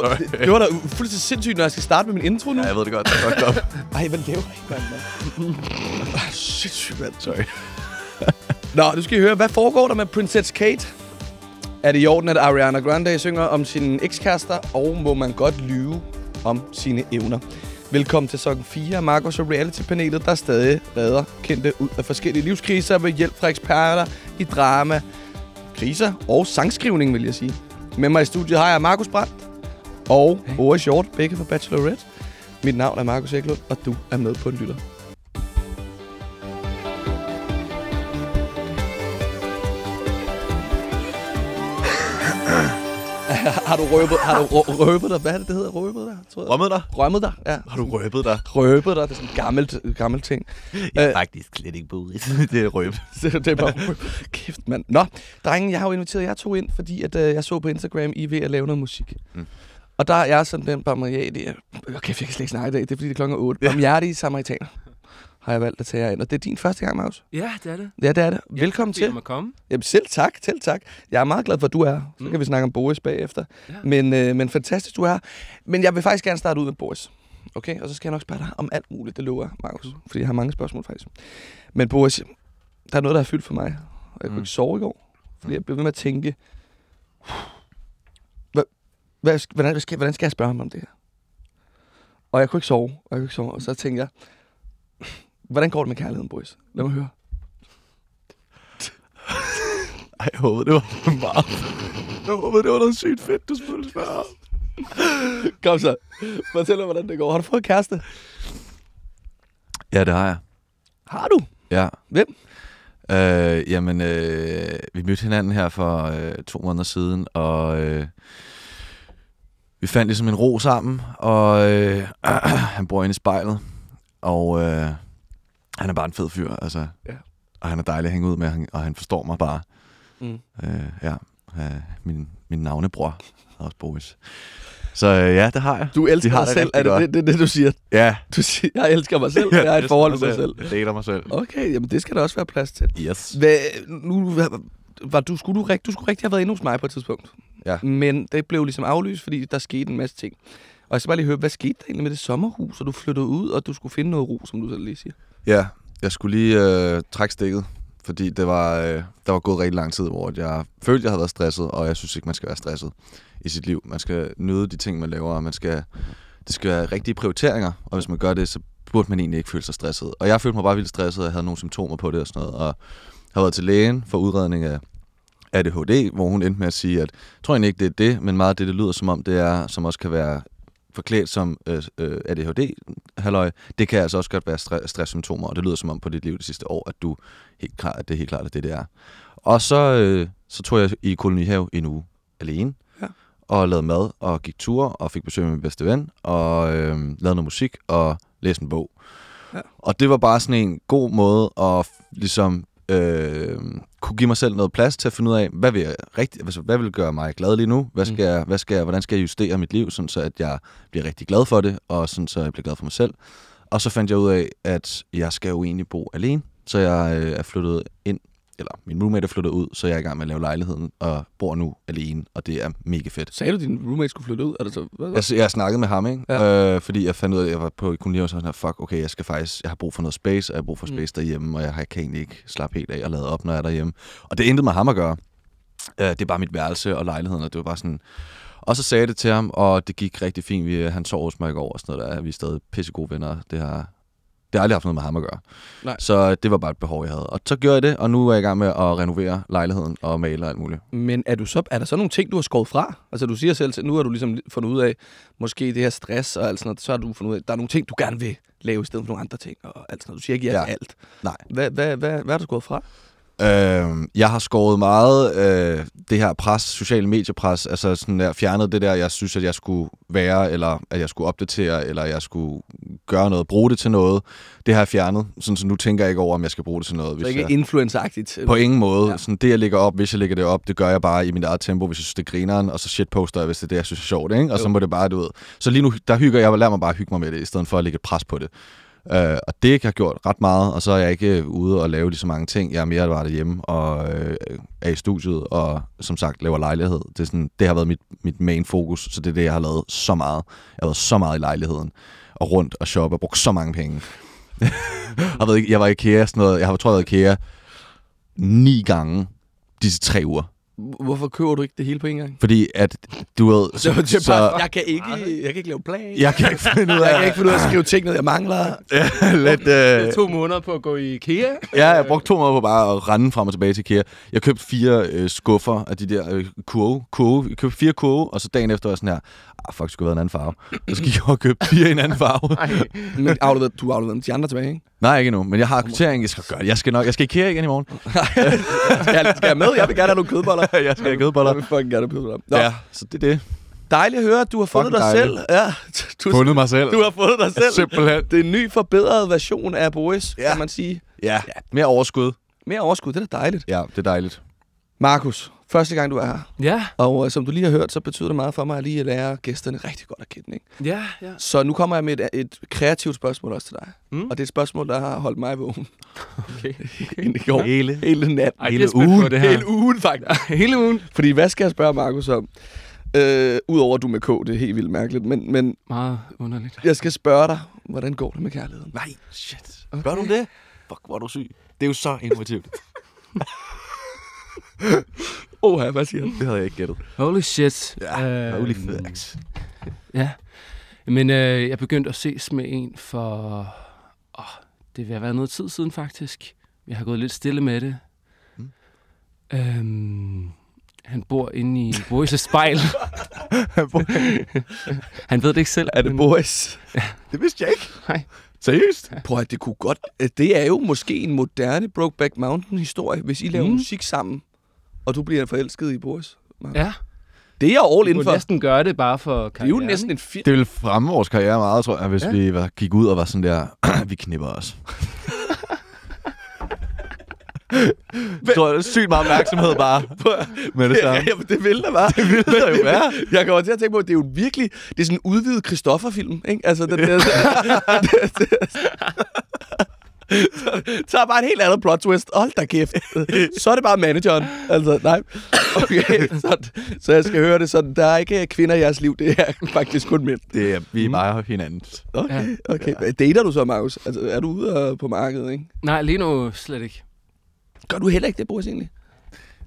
gjorde, det, var da fuldstændig sindssygt, når jeg skal starte med min intro nu. Ja, jeg ved det godt. Det er godt godt. Ej, hvad laver jeg, mand? Ah, Sindssygt, mand. Sorry. Nå, nu skal I høre, hvad foregår der med Princess Kate? Er det i orden, at Ariana Grande synger om sine ekskærester, og må man godt lyve om sine evner? Velkommen til sæson 4 af Marcos og Reality-panelet, der stadig redder kendte ud af forskellige livskriser ved hjælp fra eksperter i drama, kriser og sangskrivning, vil jeg sige. Med mig i studiet har jeg Markus Brandt og hey. Ove Short, begge fra Bachelorette. Mit navn er Markus Eklund, og du er med på en lytter. har du røbet, har du rø- røbet dig? Hvad er det, det hedder? Røbet dig? Tror jeg. Rømmet dig? Rømmet dig, ja. Har du røbet dig? Røbet dig, det er sådan en gammelt, gammelt ting. Jeg er Øh. faktisk slet ikke buris. det er røb. Det er bare Kæft, mand. Nå, drengen, jeg har jo inviteret jer to ind, fordi at, øh, jeg så på Instagram, I er ved at lave noget musik. Mm. Og der er jeg sådan den barmhjertige... Okay, jeg kan slet ikke snakke i dag, det er fordi det er klokken 8. Ja. Barmhjertige samaritaner har jeg valgt at tage jer ind. Og det er din første gang, Magnus. Ja, det er det. Ja, det er det. Velkommen til. til. at komme. Jamen, selv tak, selv tak. Jeg er meget glad for, at du er. Så Mm. kan vi snakke om Boris bagefter. Ja. Men, øh, men fantastisk, du er. Men jeg vil faktisk gerne starte ud med Boris. Okay, og så skal jeg nok spørge dig om alt muligt, det lover jeg, Markus. Mm. Fordi jeg har mange spørgsmål faktisk. Men Boris, der er noget, der er fyldt for mig. Og jeg kunne Mm. ikke sove i går. Fordi jeg blev ved med at tænke, hvad, hvordan, hvad skal, hvordan skal jeg spørge ham om det her? Og jeg kunne ikke sove, og jeg kunne ikke sove. Og så tænkte jeg, hvordan går det med kærligheden, Boris? Lad mig høre. Ej, jeg håbede, det var meget. Jeg håbede, det var noget sygt fedt, du skulle spørge om. Kom så. Fortæl mig, hvordan det går. Har du fået kæreste? Ja, det har jeg. Har du? Ja. Hvem? Øh, jamen, øh, vi mødte hinanden her for øh, to måneder siden, og øh, vi fandt ligesom en ro sammen, og øh, han bor inde i spejlet, og øh, han er bare en fed fyr, altså. Ja. Og han er dejlig at hænge ud med, og han- forstår mig bare. Mm. Øh, ja, øh, min, min navnebror er også Boris. Så øh, ja, det har jeg. Du elsker De dig selv. Er det, det, det, det, du siger? Ja. Du siger, jeg elsker mig selv, jeg har et forhold til mig selv. Jeg dater mig selv. Okay, jamen det skal der også være plads til. Yes. Hvad, nu, var du, skulle du, rigt, du skulle rigtig have været inde hos mig på et tidspunkt. Ja. Men det blev ligesom aflyst, fordi der skete en masse ting. Og jeg skal bare lige høre, hvad skete der egentlig med det sommerhus, og du flyttede ud, og du skulle finde noget ro, som du selv lige siger. Ja, jeg skulle lige øh, trække stikket, fordi det var, øh, der var gået rigtig lang tid, hvor jeg følte, jeg havde været stresset, og jeg synes ikke, man skal være stresset i sit liv. Man skal nyde de ting, man laver, og man skal, det skal være rigtige prioriteringer, og hvis man gør det, så burde man egentlig ikke føle sig stresset. Og jeg følte mig bare vildt stresset, og jeg havde nogle symptomer på det og sådan noget, og har været til lægen for udredning af ADHD, hvor hun endte med at sige, at jeg tror egentlig ikke, det er det, men meget af det, det lyder som om, det er, som også kan være forklædt som øh, øh, ADHD, halløj, det kan altså også godt være stre- stresssymptomer, og det lyder som om på dit liv det sidste år, at du helt klart, at det er helt klart, at det det er. Og så, øh, så tog jeg i kolonihave en uge alene, Ja. og lavede mad, og gik ture, og fik besøg af min bedste ven, og øh, lavede noget musik, og læste en bog. Ja. Og det var bare sådan en god måde at ligesom øh, kunne give mig selv noget plads til at finde ud af, hvad vil jeg rigtig, altså, hvad vil gøre mig glad lige nu? Hvad skal, Mm. jeg, hvad skal jeg, hvordan skal jeg justere mit liv, sådan så at jeg bliver rigtig glad for det, og sådan så jeg bliver glad for mig selv. Og så fandt jeg ud af, at jeg skal jo egentlig bo alene, så jeg øh, er flyttet ind, eller min roommate er flyttet ud, så jeg er i gang med at lave lejligheden, og bor nu alene, og det er mega fedt. Sagde du, at din roommate skulle flytte ud? Er det så, hvad, hvad? Jeg, jeg snakkede med ham, ikke? Ja. Øh, fordi jeg fandt ud af, at jeg var på koloni, og så sådan her, fuck, okay, jeg skal faktisk, jeg har brug for noget space, og jeg har brug for Mm. space mm. derhjemme, og jeg, kan egentlig ikke slappe helt af og lade op, når jeg er derhjemme. Og det intet med ham at gøre. Øh, det er bare mit værelse og lejligheden, og det var bare sådan... Og så sagde jeg det til ham, og det gik rigtig fint. Vi, han sov hos mig i går og sådan noget der. Vi er stadig pissegode venner. Det har, det har aldrig haft noget med ham at gøre. Nej. Så det var bare et behov, jeg havde. Og så gjorde jeg det, og nu er jeg i gang med at renovere lejligheden og male og alt muligt. Men er, du så, er der så nogle ting, du har skåret fra? Altså du siger selv, at nu har du ligesom fundet ud af, måske det her stress og alt sådan noget, så har du fundet ud af, at der er nogle ting, du gerne vil lave i stedet for nogle andre ting og alt sådan noget. Du siger ikke ja, Ja. alt. Nej. Hvad, hvad, hvad, hvad har du skåret fra? Øh, jeg har skåret meget øh, det her pres, sociale mediepres, altså sådan der, fjernet det der, jeg synes, at jeg skulle være, eller at jeg skulle opdatere, eller jeg skulle gøre noget, bruge det til noget. Det har jeg fjernet, sådan, så nu tænker jeg ikke over, om jeg skal bruge det til noget. Så Hvis ikke jeg, influencer-agtigt. på ingen måde. Ja. Sådan, det, jeg lægger op, hvis jeg lægger det op, det gør jeg bare i mit eget tempo, hvis jeg synes, det er grineren, og så shitposter jeg, hvis det er det, jeg synes er sjovt, ikke? Og Jo. så må det bare, du ved. Så lige nu, der hygger jeg, og lader mig bare hygge mig med det, i stedet for at lægge et pres på det. Øh, og det har gjort ret meget, og så er jeg ikke ude og lave lige så mange ting. Jeg er mere bare derhjemme og øh, er i studiet, og som sagt laver lejlighed. Det, er sådan, det har været mit, mit main fokus, så det er det, jeg har lavet så meget. Jeg har været så meget i lejligheden, og rundt og shoppe og brugt så mange penge. jeg, ved ikke, jeg var i IKEA, sådan noget, jeg har tror, jeg var i IKEA ni gange disse tre uger. Hvorfor køber du ikke det hele på en gang? Fordi at, du ved... Så, så, så, jeg, kan ikke, jeg kan ikke lave plan. Jeg kan ikke finde ud af... Jeg kan ikke finde ud af at skrive ting ned, jeg mangler. ja, lidt... Øh... To måneder på at gå i IKEA. Ja, jeg brugte to måneder på bare at rende frem og tilbage til IKEA. Jeg købte fire øh, skuffer af de der øh, kurve, kurve. Jeg købte fire kurve, og så dagen efter var jeg sådan her, ah, fuck, skulle have været en anden farve. Så gik jeg og købte fire i en anden farve. Ej. Men afleverede, du afleverede de andre tilbage, ikke? Nej, ikke endnu, men jeg har kvittering, jeg skal gøre det. Jeg skal nok, jeg skal IKEA igen i morgen. skal, jeg, skal jeg med? Jeg vil gerne have nogle kødboller. jeg skal have kødboller. Jeg vil fucking gerne have kødboller. Nå. Ja, så det er det. Dejligt at høre, at du har fundet Fucking dig dejligt. selv. Ja, du, Fundet mig selv. du har fundet dig selv. Simpelthen. Det er en ny, forbedret version af Boris, Ja. kan man sige. Ja, mere overskud. Mere overskud, det er da dejligt. Ja, det er dejligt. Markus, første gang du er her, Ja, og øh, som du lige har hørt, så betyder det meget for mig at lige at lære gæsterne rigtig godt at kende. Ikke? ja, ja. Så nu kommer jeg med et, et kreativt spørgsmål også til dig. Mm. Og det er et spørgsmål, der har holdt mig vågen Okay. i går. Hele. Hele natten. Ej, Hele ugen. På det her. Hele ugen, faktisk. Hele ugen. Fordi hvad skal jeg spørge Markus om? Øh, Udover at du med K, det er helt vildt mærkeligt. Men, men Meget underligt. jeg skal spørge dig, hvordan går det med kærligheden? Nej, shit. Okay. Gør du det? Fuck, hvor er du syg. Det er jo så innovativt. Åh, hvad siger du? det havde jeg ikke gættet. Holy shit. Ja, Øhm, holy facts. Ja. Men øh, jeg begyndte at ses med en for... Åh, det vil have været noget tid siden, faktisk. Jeg har gået lidt stille med det. Mm. Øhm, han bor inde i Boris' spejl. han ved det ikke selv. Er det men- Boris? det vidste jeg ikke. Nej. Seriøst? Prøv at det kunne godt... Det er jo måske en moderne Brokeback Mountain-historie, hvis I laver Mm. musik sammen, og du bliver forelsket i Boris. Ja, Det er jeg all du in for. næsten gøre det bare for Det er jo karrieren, næsten en film. Det ville fremme vores karriere meget, tror jeg, hvis Ja. vi var, gik ud og var sådan der, vi knipper os. Jeg tror, det er sygt meget opmærksomhed bare med det Ja, samme. ja, det vil der bare. Det vil der jo være. Jeg kommer til at tænke på, at det er jo virkelig... Det er sådan en udvidet Christoffer-film, ikke? Altså, den der... Så er bare et helt andet plot twist. Hold da kæft. Så er det bare manageren. Altså, nej. Okay, så, så jeg skal høre det sådan. Der er ikke kvinder i jeres liv. Det er faktisk kun mænd. Det er, vi er meget hinandens. Okay, okay. Dater du så, Magnus? Altså, er du ude øh, på markedet, ikke? Nej, lige nu slet ikke. Gør du heller ikke det, Boris, egentlig?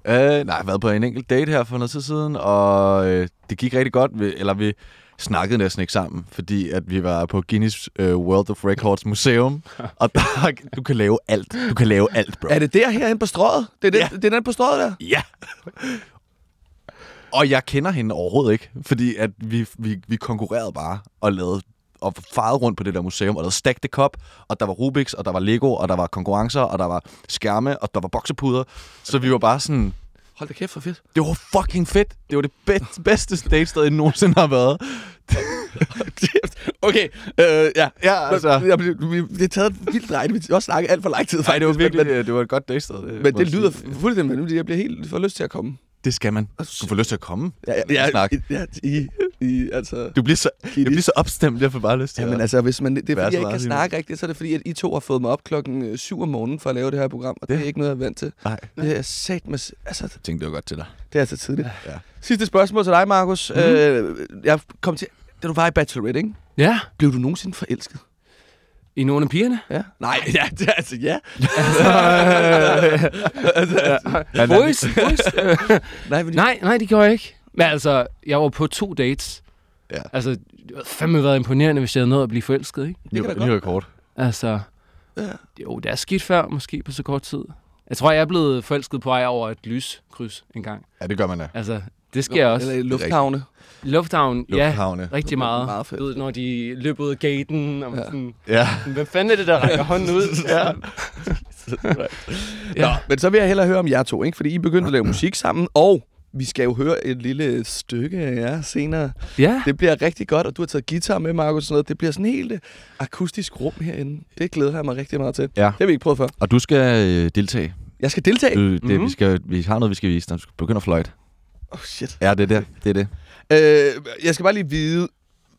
Øh, nej, jeg har været på en enkelt date her for noget tid siden, og øh, det gik rigtig godt. Eller vi snakkede næsten ikke sammen, fordi at vi var på Guinness øh, World of Records museum, og der, du kan lave alt. Du kan lave alt, bro. Er det der herinde på strøget? Det er, det, Ja. det er den på strøget der? Ja. Og jeg kender hende overhovedet ikke, fordi at vi, vi, vi konkurrerede bare og lavede og farede rundt på det der museum, og der Stack the Cup, og der var Rubik's, og der var Lego, og der var konkurrencer, og der var skærme, og der var boksepuder. Så vi var bare sådan, Hold da kæft, for fedt. det var fucking fedt. Det var det bedste, bedste datested, jeg nogensinde har været. okay, øh, ja. Ja, altså. Jeg, jeg, vi- det er taget et vildt drejning. Vi har også snakket alt for lang tid. Nej, det var virkelig, Men, det var et godt datested. Det, men det lyder fuldstændig vanvittigt. Jeg bliver helt for lyst til at komme. Det skal man. Du får lyst til at komme. Ja, ja, ja, ja i, i, altså... Du bliver så, jeg bliver så opstemt, jeg får bare lyst til Jamen at... altså, hvis man, det er fordi, så jeg ikke kan snakke rigtigt, så er det fordi, at I to har fået mig op klokken øh, 7 om morgenen for at lave det her program, og det, Det- er ikke noget, jeg er vant til. Nej, Det er sat med... Altså, jeg tænkte, det var godt til dig. det er altså tidligt. Ja. Sidste spørgsmål til dig, Markus. Mm. Øh, jeg kom til... Da du var i Bachelorette, ikke? Ja, Blev du nogensinde forelsket? i nogle af pigerne. Ja. Nej, ja, det er altså ja. Han Boys, boys. Nej, men nej, nej, det gjorde jeg ikke. Men altså, jeg var på to dates. Ja. Altså, det havde fandme været imponerende, hvis jeg havde nået at blive forelsket, ikke? kan da Ny, ny rekord. Altså, Ja. jo, det er skidt før, måske på så kort tid. Jeg tror, jeg er blevet forelsket på vej over et lyskryds en gang. Ja, det gør man da. Altså, det sker også. Eller lufthavne. Lufthavn, ja, Lufthavne. rigtig meget. Meget fedt. Du ved, når de løber ud af gaten, og Ja. ja. sådan, Ja. hvad fanden er det, der rækker hånden ud? ja. Nå, men så vil jeg hellere høre om jer to, ikke? Fordi I begyndte at lave musik sammen, og vi skal jo høre et lille stykke af jer senere. ja. Det bliver rigtig godt, og du har taget guitar med, Markus, sådan noget. Det bliver sådan helt øh, akustisk rum herinde. Det glæder jeg mig rigtig meget til. Ja. Det har vi ikke prøvet før. Og du skal øh, deltage. Jeg skal deltage. Du, det, Mhm. vi, skal, vi har noget, vi skal vise dig. Du skal begynde at fløjte. Oh, shit. Ja, det er det. Det er det. Øh, jeg skal bare lige vide,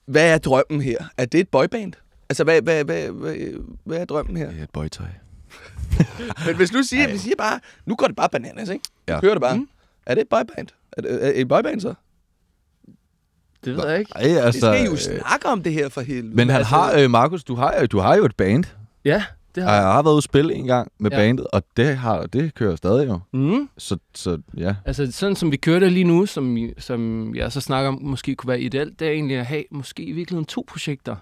hvad er drømmen her? Er det et boyband? Altså, hvad, hvad, hvad, hvad, hvad er drømmen her? Det er et boytøj. Men hvis nu siger, vi siger bare, nu går det bare bananas, ikke? Ja. Kører det bare. Mm. Er det et boyband? Er det er det et boyband så? Det ved jeg ikke. Ej, altså, Vi skal jo øh, snakke om det her for helvede. Men han Altså, har, øh, Markus, du har, jo- du har jo et band. Ja, det har Jeg jeg. har været ude at spille en gang med Ja. bandet, og det, har, det kører stadig jo. Mm. Så, så ja. Altså sådan som vi kører det lige nu, som, som jeg så snakker om, måske kunne være ideelt, det er egentlig at have måske i virkeligheden to projekter.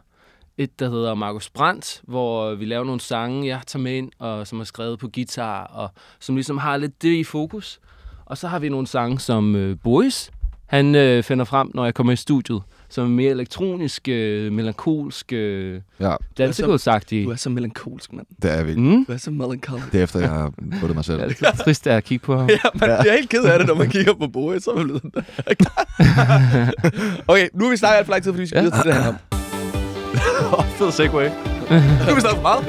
Et, der hedder Markus Brandt, hvor vi laver nogle sange, jeg tager med ind, og som er skrevet på guitar, og som ligesom har lidt det i fokus. Og så har vi nogle sange, som øh, Boris, han øh, finder frem, når jeg kommer i studiet, som er mere elektronisk, øh, melankolsk, øh, ja, dansegulvsagtige. Du er så melankolsk, mand. det er vi. Mm. Du er så melankolsk. Det er efter, jeg har fundet mig selv. Ja, det er trist at kigge på ham. Ja, man bliver helt ked af det, når man kigger på Boris, så er man lyden. okay, nu har vi snakket alt for lang tid, fordi vi skal Ja. videre til det her om. Fed segway. Nu har vi snakket for meget.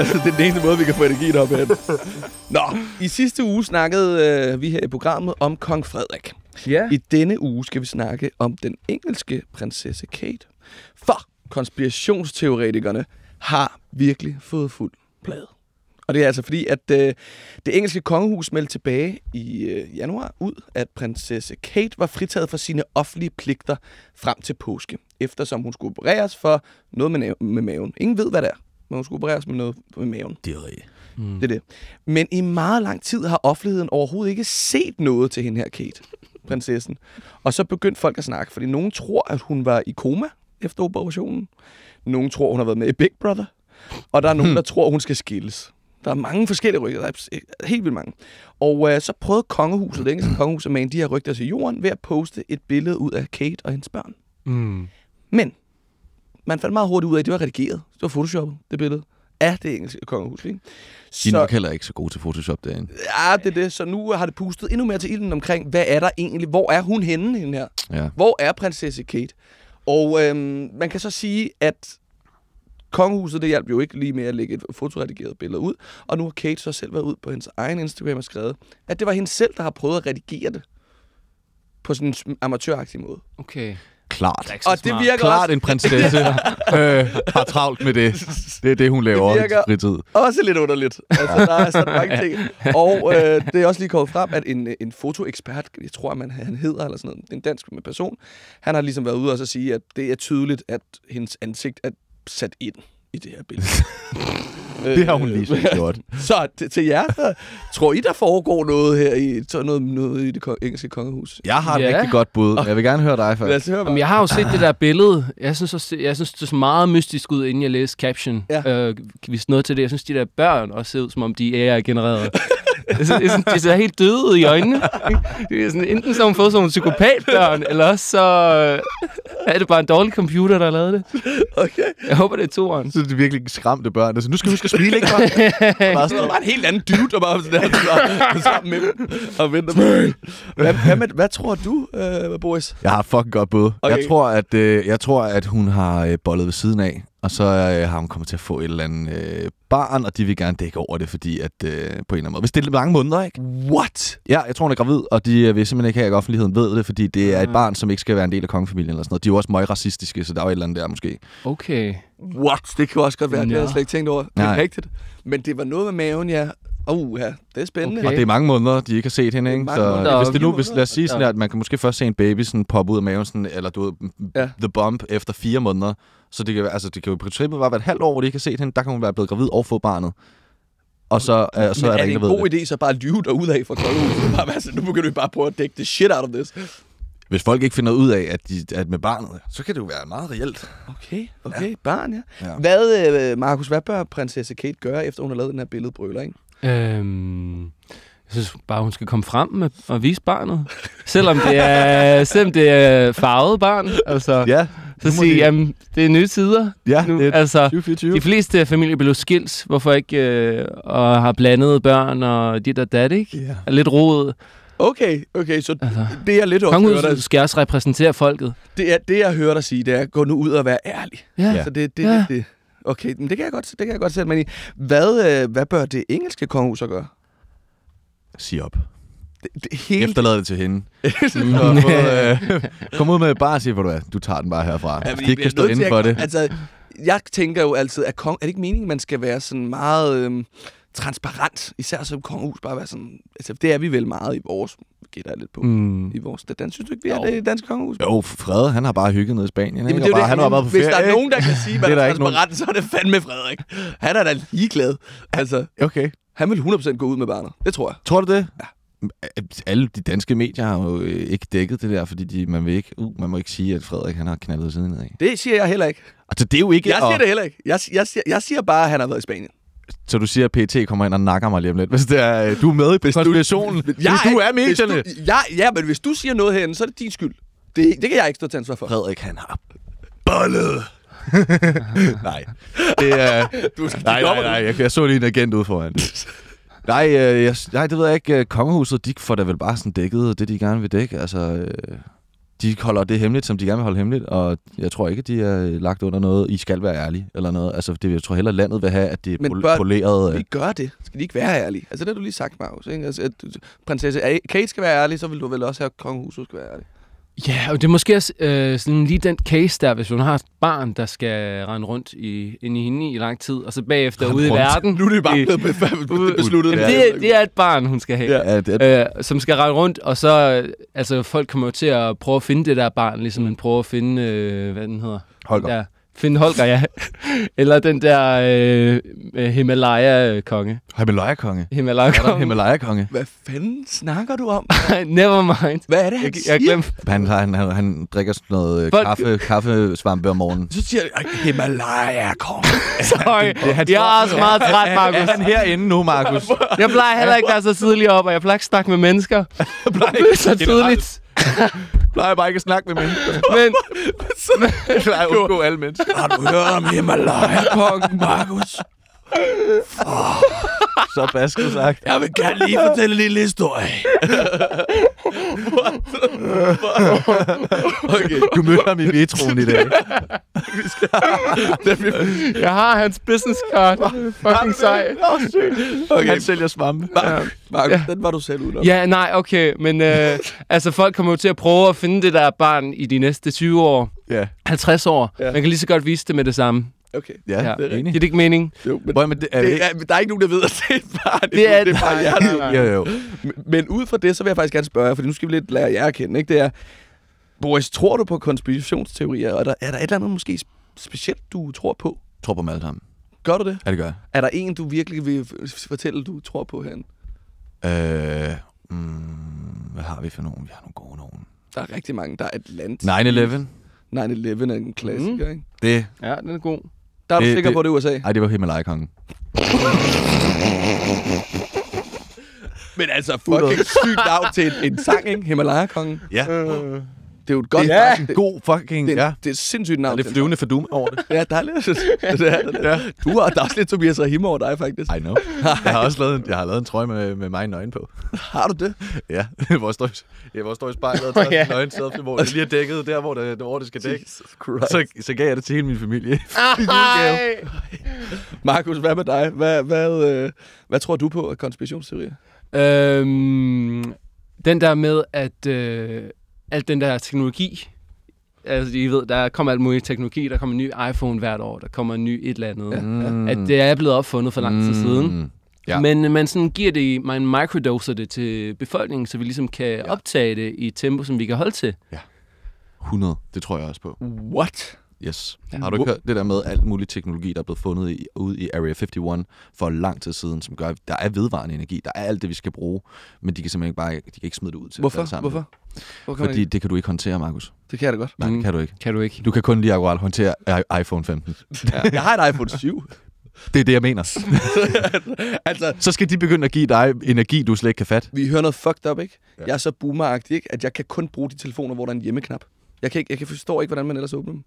Altså, det er den eneste måde, vi kan få energien op af Nå, i sidste uge snakkede øh, vi her i programmet om kong Frederik. Ja. I denne uge skal vi snakke om den engelske prinsesse Kate. For konspirationsteoretikerne har virkelig fået fuld plade. Og det er altså fordi, at øh, det engelske kongehus meldte tilbage i øh, januar ud, at prinsesse Kate var fritaget for sine offentlige pligter frem til påske, eftersom hun skulle opereres for noget med, med maven. Ingen ved, hvad det er, men hun skulle opereres med noget med maven. Diarré. Mm. Det er det. Men i meget lang tid har offentligheden overhovedet ikke set noget til hende her, Kate, prinsessen. Og så begyndte folk at snakke, fordi nogen tror, at hun var i koma efter operationen. Nogen tror, hun har været med i Big Brother. Og der er nogen, der tror, hun skal skilles. Der er mange forskellige rygter. Der er helt vildt mange. Og øh, så prøvede kongehuset, det engelske kongehus, at mane de her rygter til jorden ved at poste et billede ud af Kate og hendes børn. Mm. Men man fandt meget hurtigt ud af, at det var redigeret. Det var photoshoppet, det billede af det engelske kongehus. Ikke? De er nok heller ikke så gode til Photoshop derinde. Ja, det er det. Så nu har det pustet endnu mere til ilden omkring, hvad er der egentlig? Hvor er hun henne, hende her? Ja. Hvor er prinsesse Kate? Og øhm, man kan så sige, at kongehuset, det hjalp jo ikke lige med at lægge et fotoredigeret billede ud. Og nu har Kate så selv været ud på hendes egen Instagram og skrevet, at det var hende selv, der har prøvet at redigere det på sådan en amatøragtig måde. Okay. Klart. Og det virker Klart også, en prinsesse øh, har travlt med det. Det er det, hun laver Det i virker- fritid. også lidt underligt. Altså, der er sådan mange ting. Og øh, det er også lige kommet frem, at en, en fotoekspert, jeg tror, man, han hedder, eller sådan noget, en dansk person, han har ligesom været ude og så sige, at det er tydeligt, at hendes ansigt er sat ind i det her billede. Det har hun lige så gjort. Så til, til jer, der, tror I, der foregår noget her i, så noget, noget i det ko- engelske kongehus? Jeg har et Ja. rigtig godt bud. men Jeg vil gerne høre dig Lad først. os høre, Jamen, jeg har jo set det der billede. Jeg synes, også, jeg synes det så meget mystisk ud, inden jeg læste caption. Ja. Øh, hvis noget til det. Jeg synes, de der børn også ser ud, som om de er AI-genereret. Jeg synes, jeg synes, de ser helt døde ud i øjnene. Det er sådan, enten så har hun fået sådan nogle psykopatbørn, eller også så øh, er det bare en dårlig computer, der har lavet det. Okay. Jeg håber, det er toeren. Så det er virkelig skræmte børn. Altså, nu skal du huske at smile, ikke bare? Bare Det var bare en helt anden dude, der bare sådan der, der sammen med dem og venter på hvad, hvad, med, hvad tror du, øh, Boris? Jeg har fucking godt bud. Okay. Jeg, tror, at, øh, jeg tror, at hun har øh, bollet ved siden af, og så øh, har hun kommet til at få et eller andet øh, barn, og de vil gerne dække over det, fordi at, øh, på en eller anden måde. Hvis det er mange måneder, ikke? What? Ja, jeg tror, hun er gravid, og de øh, vil simpelthen ikke have, at offentligheden ved det, fordi det er et Ah. barn, som ikke skal være en del af kongefamilien eller sådan noget. De er jo også meget racistiske, så der er jo et eller andet der måske. Okay. What? Det kan også godt være, det har jeg slet ikke tænkt over. Det er rigtigt. Men det var noget med maven, ja. Uh, ja, det er spændende. Okay. Og det er mange måneder, de ikke har set hende, Det ikke? mange Så måneder. hvis det nu, hvis, lad os sige sådan, Ja. at man kan måske først se en baby sådan poppe ud af maven, sådan, eller du ved, Ja. ja. the bump efter fire måneder. Så det kan, altså, det kan jo i princippet bare være et halvt år, hvor de ikke har set hende. Der kan hun være blevet gravid og få barnet. Og så, øh, så Men er er, der det ingen, en god det. idé, så bare at lyve dig ud af fra kongehuset? Bare være sådan, nu begynder vi bare at prøve at dække the shit out of this. Hvis folk ikke finder ud af, at, de, at med barnet, så kan det jo være meget reelt. Okay, okay, ja. barn, ja. Ja. Hvad, øh, Markus, hvad bør prinsesse Kate gøre, efter hun har lavet den her billedbrøler, ikke? Øhm, jeg synes bare, hun skal komme frem med og vise barnet. Selvom det er, selvom det er farvet barn. Altså, Ja, så sige, de- jamen, det er nye tider. ja nu. det er Altså, 2024. de fleste familier blev skilt. Hvorfor ikke? Øh, og har blandet børn og dit og dat, ikke? Ja. Er lidt rodet. Okay, okay, så Altså, det jeg lidt også hører dig, skal også repræsentere folket. det, er, det jeg hører dig sige, det er, gå nu ud og være ærlig. Ja. Ja. Så det, det, Ja. det, det. Okay, men det kan jeg godt, det kan jeg godt sætte mig i. Hvad, øh, hvad bør det engelske kongehus så gøre? Sig op. det, det hele... Efterlad det til hende. Og få, øh, kom ud med bare og sige, hvor du er. Du tager den bare herfra. Ja, de ikke kan stå inden for at- det. Altså, jeg tænker jo altid, at kong, er det ikke meningen, at man skal være sådan meget øhm, transparent, især som kongehus, bare være sådan, altså det er vi vel meget i vores, gætter jeg lidt på, mm. I vores, den synes du ikke, vi er det i dansk kongehus? Jo, Frede, han har bare hygget ned i Spanien. Jamen, ikke? det er bare, han har bare på Hvis ferie. der er nogen, der kan sige, hvad Det er er ikke nogen- transparent, så er det fandme Frederik. Han er da ligeglad. Altså, Okay. Han vil 100% gå ud med barnet. Det tror jeg. Tror du det? Ja. Alle de danske medier har jo øh, ikke dækket det der, fordi de, man, vil ikke, uh, man må ikke sige, at Frederik han har knaldet siden af. Det siger jeg heller ikke. Altså, det er jo ikke... Jeg siger at- det heller ikke. Jeg, jeg, siger, jeg siger bare, at han har været i Spanien. Så du siger, at PT kommer ind og nakker mig lige om lidt. Hvis det er, øh, du er med i konspirationen. Hvis du er ikke- hvis medierne. Du, ja, ja, men hvis du siger noget herinde, så er det din skyld. Det, det kan jeg ikke stå til ansvar for. Frederik, han har bollet. nej, det er... Du skal Nej, nej, nej. Jeg, jeg så lige en agent ude foran. nej, øh, jeg, nej, det ved jeg ikke. Kongehuset, de får da vel bare sådan dækket det, de gerne vil dække. Altså, øh, de holder det hemmeligt, som de gerne vil holde hemmeligt, og jeg tror ikke, de er lagt under noget, I skal være ærlige, eller noget. Altså, det, jeg tror heller, landet vil have, at det er Men børn- poleret. Vi Øh. gør det. Skal de ikke være ærlige? Altså, det har du lige sagt, Markus. Ikke? Altså, at prinsesse Kate skal være ærlig, så vil du vel også have, at kongehuset skal være ærlig. Ja, og det er måske også øh, sådan lige den case der, hvis hun har et barn, der skal rende rundt i, ind i hende i lang tid, og så bagefter Rende ude i verden. Nu er det bare i- blevet be- besluttet. Jamen, det, det er et barn, hun skal have. Ja. Det er, Øh, som skal rende rundt, og så, altså folk kommer jo til at prøve at finde det der barn, ligesom man prøver at finde, øh, hvad den hedder? Holger. Ja, finde Holger, ja. Eller den der øh, Himalaya-konge. Himalaya-konge. Er Himalaya-konge. Himalaya-konge? Hvad fanden snakker du om? Never mind. Hvad er det, han Jeg, siger? jeg glemte. Han, han, han, han drikker sådan noget øh, Folk- kaffe, kaffesvampe om morgenen. Så siger jeg, Himalaya, kom. Sorry, jeg er også meget træt, Er Markus. han herinde nu, Markus? Jeg plejer heller ikke at være så tidligt op, og jeg plejer ikke at snakke med mennesker. Det er så tidligt. plejer bare ikke at snakke med mennesker. Men Jeg plejer at undgå alle mennesker. Har du hørt om Himalaya-kongen, Markus? Så basket sagt. Jeg vil gerne lige fortælle en lille historie. okay. Du mødte ham i metroen i dag. jeg har hans business card. Fucking sej. okay. Han sælger svampe. Markus, Markus den var du selv ude Ja, nej, okay, men øh, altså folk kommer jo til at prøve at finde det der barn i de næste 20 år, Ja, 50 år. Ja. Man kan lige så godt vise det med det samme. Okay. ja, Ja. ja. enig. Giver det ikke mening? Jo, men Prøv, men det, er det det ikke? er, der er ikke nogen, der ved, at det er et barn. Det er det er bare nej, hjertet. nej, nej. Jo, jo. Men- Men ud fra det, så vil jeg faktisk gerne spørge jer, for nu skal vi lidt lære jer at kende, ikke? Det er, Boris, tror du på konspirationsteorier? Og er der, er der et eller andet måske sp- specielt, du tror på? Jeg tror på dem alle sammen. Gør du det? Ja, det gør jeg. Er der en, du virkelig vil fortælle, du tror på herinde? Øh, mm, hvad har vi for nogen? Vi har nogle gode nogen. Der er rigtig mange. Der er Atlantis. 9-11. 9-11 er en klassiker, Mm. ikke? Det, Ja, den er god. Der er du Det- sikker det- på, det er USA. ej, det var Himalaya-kongen. Men altså, fucking sygt navn til en, en sang, ikke? Himalaya-kongen. Ja. Det er jo et godt Det navn. er Det, god fucking, det, ja. det er et sindssygt Er navn. det til en flyvende for dum over det? Ja, der er lidt. det er, det er. Du har, der er også lidt Tobias Rahim over dig, faktisk. I know. Jeg har også lavet en, jeg har lavet en trøje med, med mig nøgen på. Har du det? Ja, hvor jeg står, ja, hvor jeg står i spejlet og tager Ja. yeah. nøgen selfie, hvor det lige er dækket der, hvor det, hvor det skal dække. Og så, så gav jeg det til hele min familie. Ej. Markus, hvad med dig? Hvad, hvad, øh, hvad tror du på af konspirationsteorier? Øhm, den der med, at øh, alt den der teknologi, altså I ved, der kommer alt muligt teknologi, der kommer en ny iPhone hvert år, der kommer en ny et eller andet. Ja. Mm. At det er blevet opfundet for lang tid siden. Mm. Ja. Men man sådan giver det, man microdoser det til befolkningen, så vi ligesom kan ja. optage det i et tempo, som vi kan holde til. 100, det tror jeg også på. What? Yes. Ja. Ja. Har du ikke hørt det der med alt mulig teknologi, der er blevet fundet i, ude i Area 51 for lang tid siden, som gør, at der er vedvarende energi, der er alt det, vi skal bruge, men de kan simpelthen ikke bare de kan ikke smide det ud til Hvorfor? sammen. Hvorfor? Hvor kan Fordi ikke? det kan du ikke håndtere, Markus. Det kan jeg da godt. Nej, Mm. det kan du ikke. Kan du ikke? Du kan kun lige akkurat håndtere iPhone 15. Jeg har et iPhone 7. Det er det, jeg mener. altså, Så skal de begynde at give dig energi, du slet ikke kan fatte. vi hører noget fucked up, ikke? Ja. Ja. Jeg er så boomeragtig, ikke? At jeg kan kun bruge de telefoner, hvor der er en hjemmeknap. Jeg kan, ikke, jeg kan forstå ikke, hvordan man ellers åbner dem.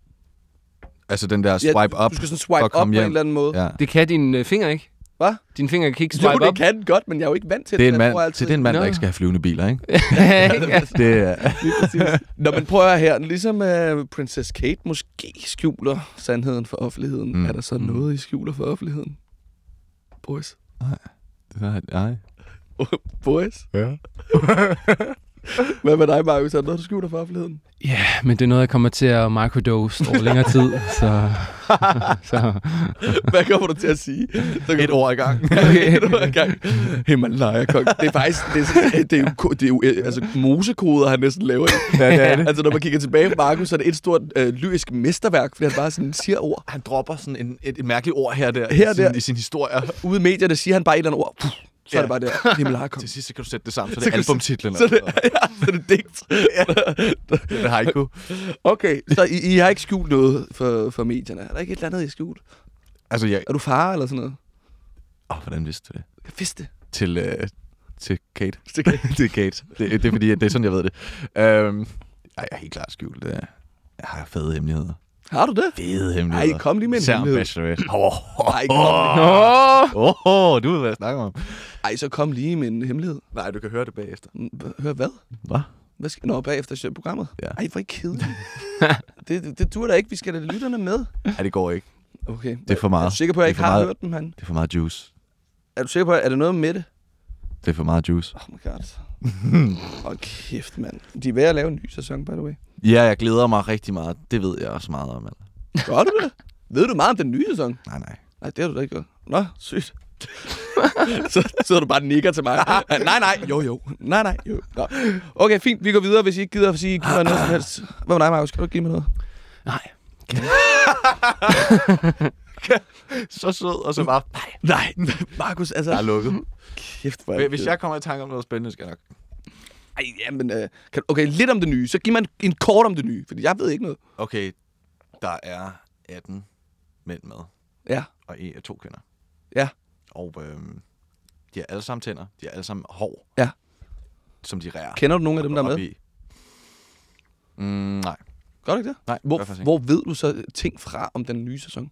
Altså den der swipe ja, up. Du skal sådan swipe op på en hjem. eller anden måde. Ja. Det kan dine øh, fingre ikke. Hvad? Dine fingre kan ikke Jo, swipe det op. kan den godt, men jeg er jo ikke vant til Det er en Jeg mand, altid- det er en mand, Nå. der ikke skal have flyvende biler, ikke? Ja. Det er... Nå, men prøv at her. Ligesom uh, Princess Kate måske skjuler sandheden for offentligheden, mm. Er der så Mm. noget, I skjuler for offentligheden? Boys? det er nej. Boris, Ja. hvad med dig, Markus? Er der noget, du skjuler for offentligheden? Ja, men det er noget, jeg kommer til at microdose over længere tid, så... så Hvad kommer du til at sige? Så Et ord i gang. Okay. Et ord i gang. Himalaya kong. Det er faktisk, det er, det er jo, det er jo øh, altså, mosekoder, han næsten laver. Ja, det er det. Altså, når man kigger tilbage på Markus, så er det et stort øh, lyrisk mesterværk, fordi han bare sådan siger ord. Han dropper sådan en, et, et mærkeligt ord her der, Her i, sin, der. i sin historie. Ude i medierne siger han bare et eller andet ord. Puh, så er Ja. det bare der. Kong. Til sidst så kan du sætte det sammen, så Så det er albumtitlen. Så det, ja, så det er digt. det er haiku. Okay, så I, I har ikke skjult noget for, for medierne. Er der ikke et eller andet, I har skjult? Altså, jeg... Er du far eller sådan noget? Åh, hvordan vidste du det? Jeg vidste det. Til, øh, til Kate. Kan- det er Kate. Det, det er fordi, det er sådan, jeg ved det. Øhm, ej, jeg er helt klart skjult. Er. Jeg har fede hemmeligheder. Har du det? Fede hemmeligheder. Ej, kom lige med en Især hemmelighed. Bachelorette. Åh, Ej, kom. Åh! oh, oh, du ved, hvad jeg snakker om. Ej, så kom lige med en hemmelighed. Nej, du kan høre det bagefter. Hør hvad? Hvad? Hvad skal... Nå, bagefter programmet? Ja. Ej, hvor ikke kedeligt. det, det, det dur da ikke. Vi skal da lytterne med. Nej, det går ikke. Okay. Det er for meget. Er du sikker på, at jeg ikke har meget. hørt den, han? Det er for meget juice. Er du sikker på, at er det noget med det? Det er for meget juice. Oh my god. Hold kæft, mand. De er ved at lave en ny sæson, by the way. Ja, jeg glæder mig rigtig meget. Det ved jeg også meget om. Altså. Gør du det? Ved du meget om den nye sæson? Nej, nej. Nej, det har du da ikke gjort. Nå, sygt. så sidder du bare og nikker til mig. Nej, nej, jo, jo. Nej, nej, jo. Nå. Okay, fint. Vi går videre, hvis I ikke gider at sige, giv mig noget som helst. Hvad med dig, Markus? Kan du give mig noget? Nej. Så sød, og så bare... Nej, Markus, altså... Der er lukket. Kæft, hvor er det Hvis jeg kommer i tanke om noget spændende, skal jeg nok... Ej, jamen, øh, kan, okay, lidt om det nye. Så giv mig en, en kort om det nye, fordi jeg ved ikke noget. Okay, der er 18 mænd med, Ja, og en af to kvinder. ja. Og øhm, de har alle sammen tænder. De har alle sammen hår. Ja. Som de rærer. Kender du nogen af dem, der er op med? I. Mm, nej. Gør du ikke det? Nej, Hvor, gør jeg faktisk ikke. hvor ved du så ting fra om den nye sæson?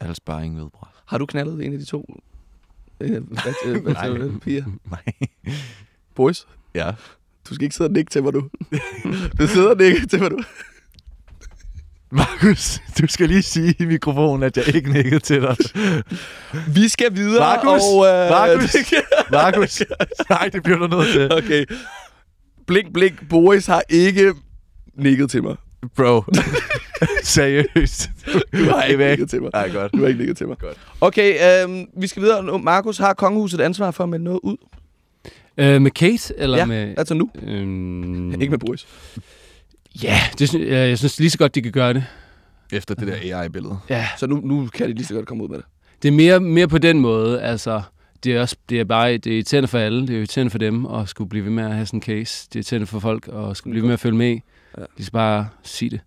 Alles bare ingen ved, bror. Har du knaldet en af de to øh, øh, piger? Nej. Boys? Ja. Du skal ikke sidde og nikke til mig, du. Du sidder og nikke til mig, du. Markus, du skal lige sige i mikrofonen, at jeg ikke nikkede til dig. Vi skal videre, Markus! og... Øh, Markus! Markus! Nej, det bliver du nødt til. okay. Blink, blink. Boris har ikke nikket til mig. Bro. Seriøst. Du har ikke nikket til mig. Nej, godt. Du har ikke nikket til mig. Godt. Okay, øh, vi skal videre. Nu, Markus har kongehuset ansvar for at melde noget ud. Øh, med Kate, eller ja, med... altså nu. Øhm, Ikke med Boris. Ja, det, sy- jeg, jeg synes lige så godt, de kan gøre det. Efter det der AI-billede. Ja, Så nu, nu kan de lige så godt komme ud med det. det er mere, mere på den måde, altså... Det er, også, det er bare det er irriterende for alle. Det er irriterende for dem at skulle blive ved med at have sådan en case. Det er irriterende for folk at skulle blive ved med at følge med. Ja. De skal bare sige det.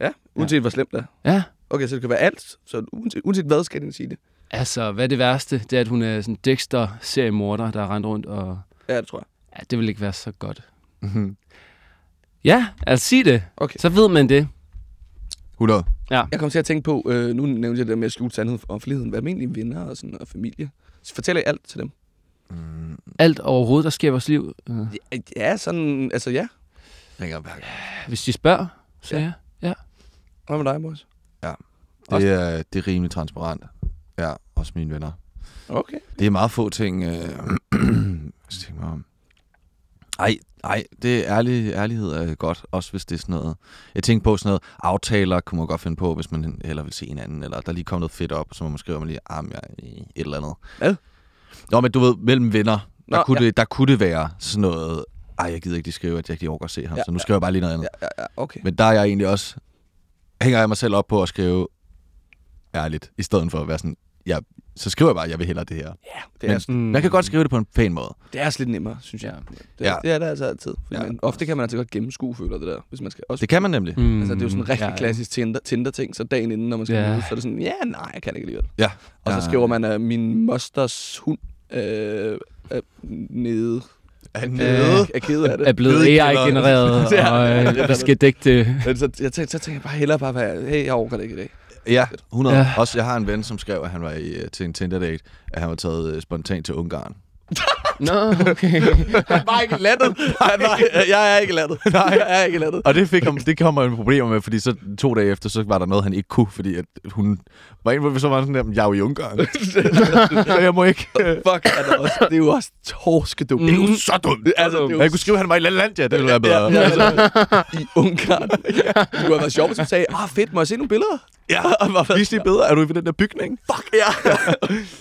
Ja, uanset ja. hvor slemt det er. Ja, Okay, så det kan være alt. Så uanset, uanset hvad skal den sige det. altså, hvad er det værste? Det er, at hun er sådan en Dexter-seriemorder, der er rendt rundt, og Ja, det tror jeg. ja, det vil ikke være så godt. Mhm. Ja, altså sig det. Okay. Så ved man det. 100. Jeg kom til at tænke på, øh, nu nævnte jeg det med at skjule sandhed og offentligheden. Hvad med egentlig venner og, sådan, og familie? Så fortæller jeg alt til dem. Mm, Alt overhovedet, der sker i vores liv. Øh, Ja, ja sådan, altså ja. Ringer hver gang. Hvis de spørger, så Ja. ja. ja. Hvad med dig, Boris? Det er, det er rimelig transparent. Ja, også mine venner. Okay. Det er meget få ting, øh, jeg tænker mig om. Ej, ej, det er ærlig, ærlighed er godt, også hvis det er sådan noget. Jeg tænker på sådan noget, aftaler kunne man godt finde på, hvis man heller vil se en anden, eller der lige kommer noget fedt op, så må man skrive man lige, ah, jeg i et eller andet. Hvad? Nå, men du ved, mellem venner, der, Nå, kunne, ja. det, der kunne det være sådan noget, ej, jeg gider ikke lige skrive, at jeg ikke lige overgår at se ham, Ja, så nu ja. skriver jeg bare lige noget andet. Ja, ja, ja, okay. Men der er jeg egentlig også, hænger jeg mig selv op på at skrive ærligt, i stedet for at være sådan, ja, så skriver jeg bare, at jeg vil hellere det her. Ja, det Men- er, sådan, Man kan godt skrive det på en pæn måde. det er også lidt nemmere, synes jeg. Det, Ja. det er det altså altid. Ja. man, ofte kan man altså godt gennemskue, føler det der. Hvis man skal også, Det kan man nemlig. Mm, Altså, det er jo sådan en rigtig ja, ja, klassisk Tinder, Tinder-ting, så dagen inden, når man skal Ja. ud, så er det sådan, ja, nej, jeg kan ikke alligevel. Ja. Og så Ja. skriver man, at min mosters hund øh, er nede. Er Øh, er ked af det. er blevet. AI-genereret, Ja, og øh, det er vi skal dække det. Men så, jeg tænker, så tænker jeg bare hellere bare være, hey, jeg overgår det ikke i dag. Ja, 100. Ja. Ja. Også, jeg har en ven, som skrev, at han var i, øh, til en Tinder-date, at han var taget øh, spontant til Ungarn. Nå, okay. Han var ikke landet. Han var, jeg er ikke landet. Nej, jeg er ikke landet. Og det, fik ham, det kommer han problemer med, fordi så to dage efter, så var der noget, han ikke kunne, fordi at hun var en, hvor vi så var sådan der, jeg er jo i Ungarn, så jeg må ikke. Fuck, er det, også, det er jo også torskedumt. Det er jo så dumt. Altså, det er jo jeg kunne skrive, at han var i Lalandia, det ville være bedre. Ja, ja, altså, I Ungarn. Det kunne have været sjovt, hvis du sagde, ah fedt, må jeg se nogle billeder? Ja, vis lige bedre. Er du i den der bygning? Fuck, ja.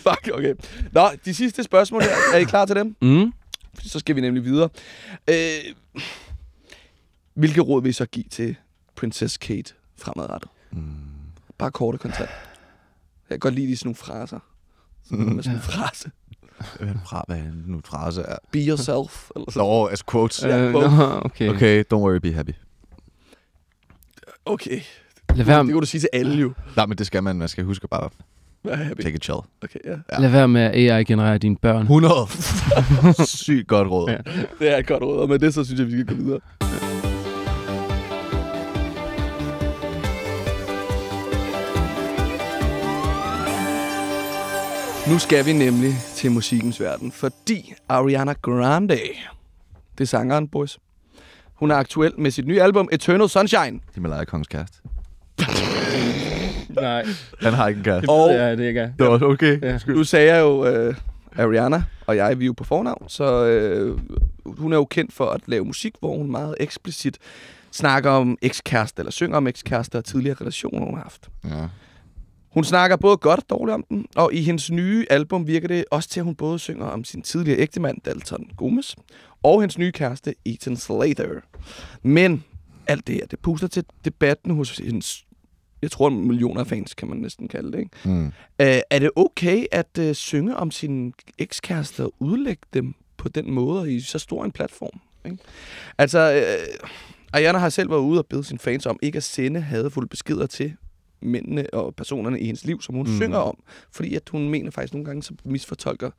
Fuck, okay. Nå, de sidste spørgsmål her. Er I klar til dem? Mm. Så skal vi nemlig videre. Øh, hvilke råd vil I så give til Princess Kate fremadrettet? Mm. Bare kort og kontant. Jeg kan godt lide de sådan nogle fraser. Sådan mm. sådan en frase. Hvad er er nu frase er? Be yourself. Eller sådan. Nå, altså quotes. Ja, Øh, quote. nå, okay. Okay, don't worry, be happy. Okay. Lad være, Det kunne du sige til alle jo. Nej, men det skal man. Man skal huske bare happy. take it chill. Okay, ja. Ja. lad være med at AI-generere dine børn. 100. Sygt godt råd. Ja. Det er et godt råd, og med det så synes jeg, vi skal gå videre. Nu skal vi nemlig til musikkens verden, fordi Ariana Grande, det er sangeren, boys. Hun er aktuel med sit nye album Eternal Sunshine. Himalaya Kongens kæreste. Nej, Han har ikke en kæreste. det Og- jeg, det ikke er. Det var okay. Ja. Nu sagde jeg jo, uh, Ariana og jeg, vi er jo på fornavn, så uh, hun er jo kendt for at lave musik, hvor hun meget eksplicit snakker om ekskærester, eller synger om ekskærester og tidligere relationer, hun har haft. Ja. Hun snakker både godt og dårligt om den, og i hendes nye album virker det også til, at hun både synger om sin tidligere ægtemand, Dalton Gomez, og hendes nye kæreste, Ethan Slater. Men alt det her, det puster til debatten hos hendes, jeg tror, millioner af fans, kan man næsten kalde det, ikke? Mm. Uh, er det okay at uh, synge om sine ekskærester og udlægge dem på den måde og i så stor en platform? Ikke? Altså, uh, Ariana har selv været ude og bede sine fans om ikke at sende hadefulde beskeder til mændene og personerne i hendes liv, som hun mm. synger om. Fordi at hun mener faktisk nogle gange, så misfortolker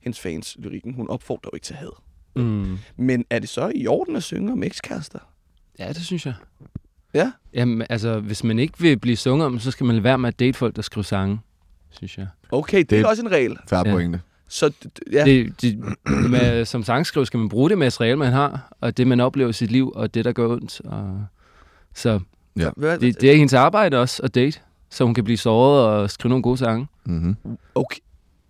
hendes fans lyrikken. Hun opfordrer jo ikke til had. Mm. Men er det så i orden at synge om ekskærester? Ja, det synes jeg. Ja. Jamen, altså, hvis man ikke vil blive sunget om, så skal man lade være med at date folk, der skriver sange, synes jeg. Okay, det, Det- er også en regel. Færre Ja. pointe. Så ja, Det, det, med, som sangskriver skal man bruge det materiale, man har, og det, man oplever i sit liv, og det, der gør ondt. Og, så hvad, det, det er hendes arbejde også at date, så hun kan blive såret og skrive nogle gode sange, Mm-hmm. okay,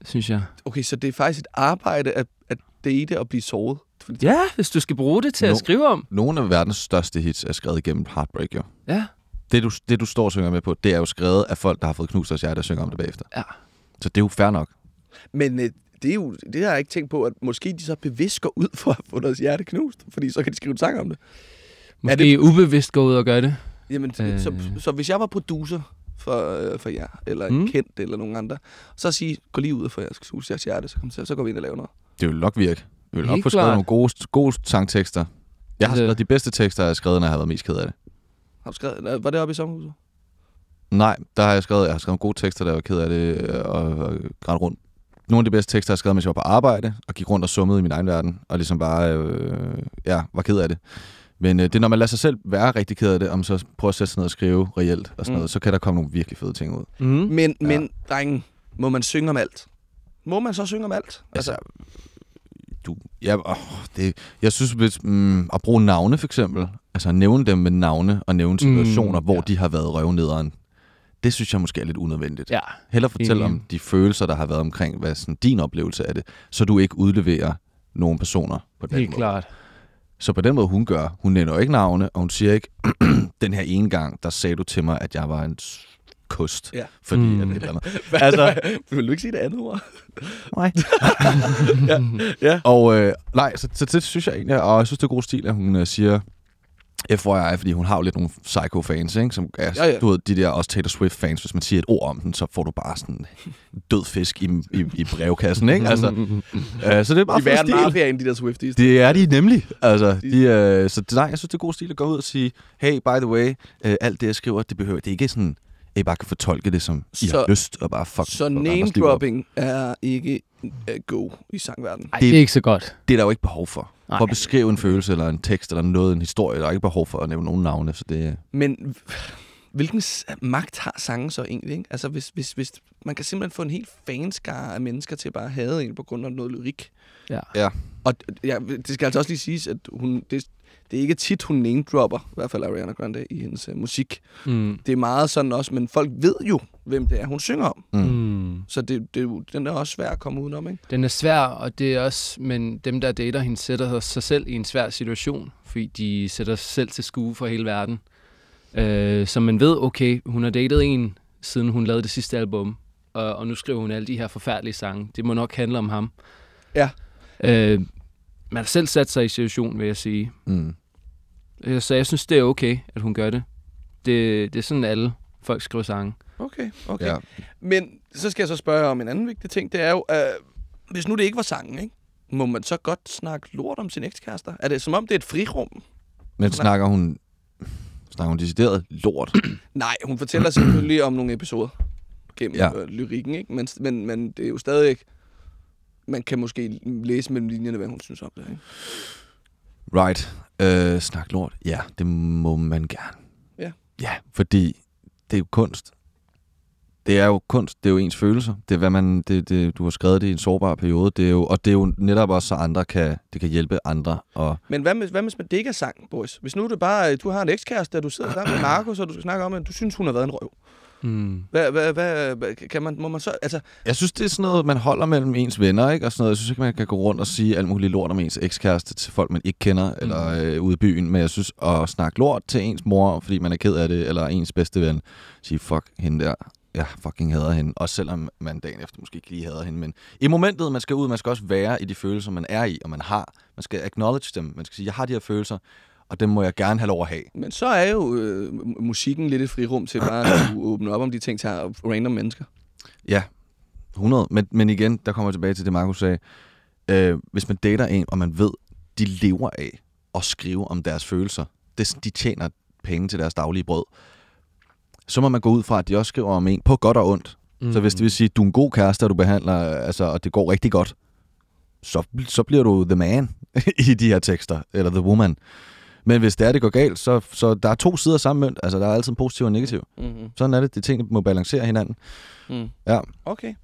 synes jeg. okay, så det er faktisk et arbejde at, at date og blive såret. Ja, hvis du skal bruge det til No. at skrive om. Nogle af verdens største hits er skrevet igennem Heartbreak, jo. Ja. Det du, det, du står og synger med på, det er jo skrevet af folk, der har fået knust deres hjerte og synger om det bagefter. Ja. Så det er jo fair nok. Men øh, det, er jo, det har jeg ikke tænkt på, at måske de så bevidst går ud for at få deres hjerte knust, fordi så kan de skrive en sang om det. Måske det- det... ubevidst gå ud og gøre det. Jamen, øh... Så, så hvis jeg var producer for, øh, for jer, eller Mm. kendt, eller nogen andre, så sige, gå lige ud og få jeres, knuse jeres hjerte, så, kom til, så går vi ind og laver noget. Det vil nok virke. Vi vil nok få skrevet nogle gode, gode sangtekster. Jeg har Altså- skrevet de bedste tekster, jeg har skrevet, når jeg har været mest ked af det. Har du skrevet, var det oppe i sommerhuset? Nej, der har jeg skrevet, jeg har skrevet gode tekster, der var ked af det øh, og, og græd rundt. Nogle af de bedste tekster, jeg har skrevet, mens jeg var på arbejde, og gik rundt og summede i min egen verden, og ligesom bare, øh, ja, var ked af det. Men øh, det er, når man lader sig selv være rigtig ked af det, om så prøver at sætte sig ned og skrive reelt og sådan Mm. noget, så kan der komme nogle virkelig fede ting ud. Mm. Men, Ja. men drengen, må man synge om alt? Må man så synge om alt? Altså, du, ja, åh, det, jeg synes, hvis, mm, at bruge navne for eksempel, altså nævne dem med navne og nævne situationer, Mm, hvor ja. de har været røvnederen, det synes jeg måske er lidt unødvendigt. Ja. Heller fortæl Enig. om de følelser, der har været omkring, hvad sådan din oplevelse af det, så du ikke udleverer nogle personer på den Helt måde. klart. Så på den måde, hun gør, hun nævner ikke navne, og hun siger ikke, den her ene gang, der sagde du til mig, at jeg var en kost. Ja. Fordi Mm. at et eller andet. altså, vil du ikke sige det andet ord? Nej. ja. ja. Og øh, nej, så, så det synes jeg egentlig, og jeg synes, det er god stil, at hun øh, siger FYI, fordi hun har jo lidt nogle psycho-fans, ikke? som er, Ja, ja. du ved, de der også Taylor Swift-fans, hvis man siger et ord om den, så får du bare sådan død fisk i, i, i brevkassen, ikke? Altså, øh, så det er bare De stil. mafia end de der Swifties. Det er de nemlig. Altså, de, øh, så det, nej, jeg synes, det er god stil at gå ud og sige, hey, by the way, øh, alt det, jeg skriver, det behøver, det er ikke sådan, at I bare kan fortolke det, som I Så- har lyst, og bare fuck Så name-dropping er ikke uh, go i sangverdenen. Ej, det er ikke så godt. Det er der jo ikke behov for. Nej. For at beskrive en følelse, eller en tekst, eller noget, en historie, der er ikke behov for at nævne nogen navne, så det Men hvilken magt har sangen så egentlig? Ikke? Altså, hvis, hvis, hvis man kan simpelthen få en helt fanskare af mennesker til at bare hade en på grund af noget lyrik. Ja. Ja. Og ja, det skal altså også lige siges, at hun, det, det er ikke tit, hun name-dropper, i hvert fald Ariana Grande, i hendes uh, musik. Mm. Det er meget sådan også, men folk ved jo, hvem det er, hun synger om. Mm. Mm. Så det, det, er jo- den er også svær at komme udenom, ikke? Den er svær, og det er også, men dem, der dater hende, sætter sig selv i en svær situation, fordi de sætter sig selv til skue for hele verden. Øh, så man ved, okay, hun har datet en, siden hun lavede det sidste album, og, og nu skriver hun alle de her forfærdelige sange. Det må nok handle om ham. Ja. Øh, man har selv sat sig i situationen, vil jeg sige. Mm. Øh, Så jeg synes, det er okay, at hun gør det. Det, det er sådan, alle folk skriver sange. Okay, okay. Ja. Men så skal jeg så spørge om en anden vigtig ting. Det er jo, øh, hvis nu det ikke var sangen, ikke? må man så godt snakke lort om sin ekskærester? Er det som om, det er et frirum? Men snakker hun, snakker hun decideret lort? Nej, hun fortæller selvfølgelig om nogle episoder gennem Ja. ja. øh, lyrikken, ikke? Men, men, men det er jo stadig ikke... Man kan måske læse mellem linjerne, hvad hun synes om det, ikke? Right. Øh, snak lort. Ja, det må man gerne. Ja. Ja, fordi det er jo kunst. Det er jo kunst, det er jo ens følelser. Det er, hvad man, det, det, du har skrevet det i en sårbar periode. Det er jo, og det er jo netop også, så andre kan, det kan hjælpe andre. Og, Men hvad, med, hvad hvis man det ikke er sang, boys? Hvis nu er det bare, du har en ekskæreste, og du sidder sammen med Markus, og du skal snakke om, at du synes, hun har været en røv. Mm. Hvad, hvad, kan man, må man så... Altså, jeg synes, det er sådan noget, man holder mellem ens venner, ikke? Og sådan noget. Jeg synes ikke, man kan gå rundt og sige alt muligt lort om ens ekskæreste til folk, man ikke kender, mm. eller øh, ude i byen. Men jeg synes, at snakke lort til ens mor, fordi man er ked af det, eller ens bedste ven, sige, fuck hende der, jeg fucking hader hende. Også selvom man dagen efter måske ikke lige hader hende. Men i momentet, man skal ud, man skal også være i de følelser, man er i, og man har. Man skal acknowledge dem. Man skal sige, jeg har de her følelser, og dem må jeg gerne have lov at have. men så er jo øh, mu- musikken lidt et frirum til bare at åbne op om de ting til random mennesker. Ja, 100. Men, men igen, der kommer jeg tilbage til det, Markus sagde. Øh, hvis man dater en, og man ved, de lever af at skrive om deres følelser, det, de tjener penge til deres daglige brød, så må man gå ud fra, at de også skriver om en på godt og ondt. Mm. Så hvis det vil sige, at du er en god kæreste, og du behandler, altså, og det går rigtig godt, så, så bliver du the man i de her tekster, eller the woman. Men hvis det er, det går galt, så, så der er to sider samme mønt. Altså, der er altid en positiv og en negativ. Mm-hmm. Sådan er det. De ting må balancere hinanden. Mm. Ja. Okay.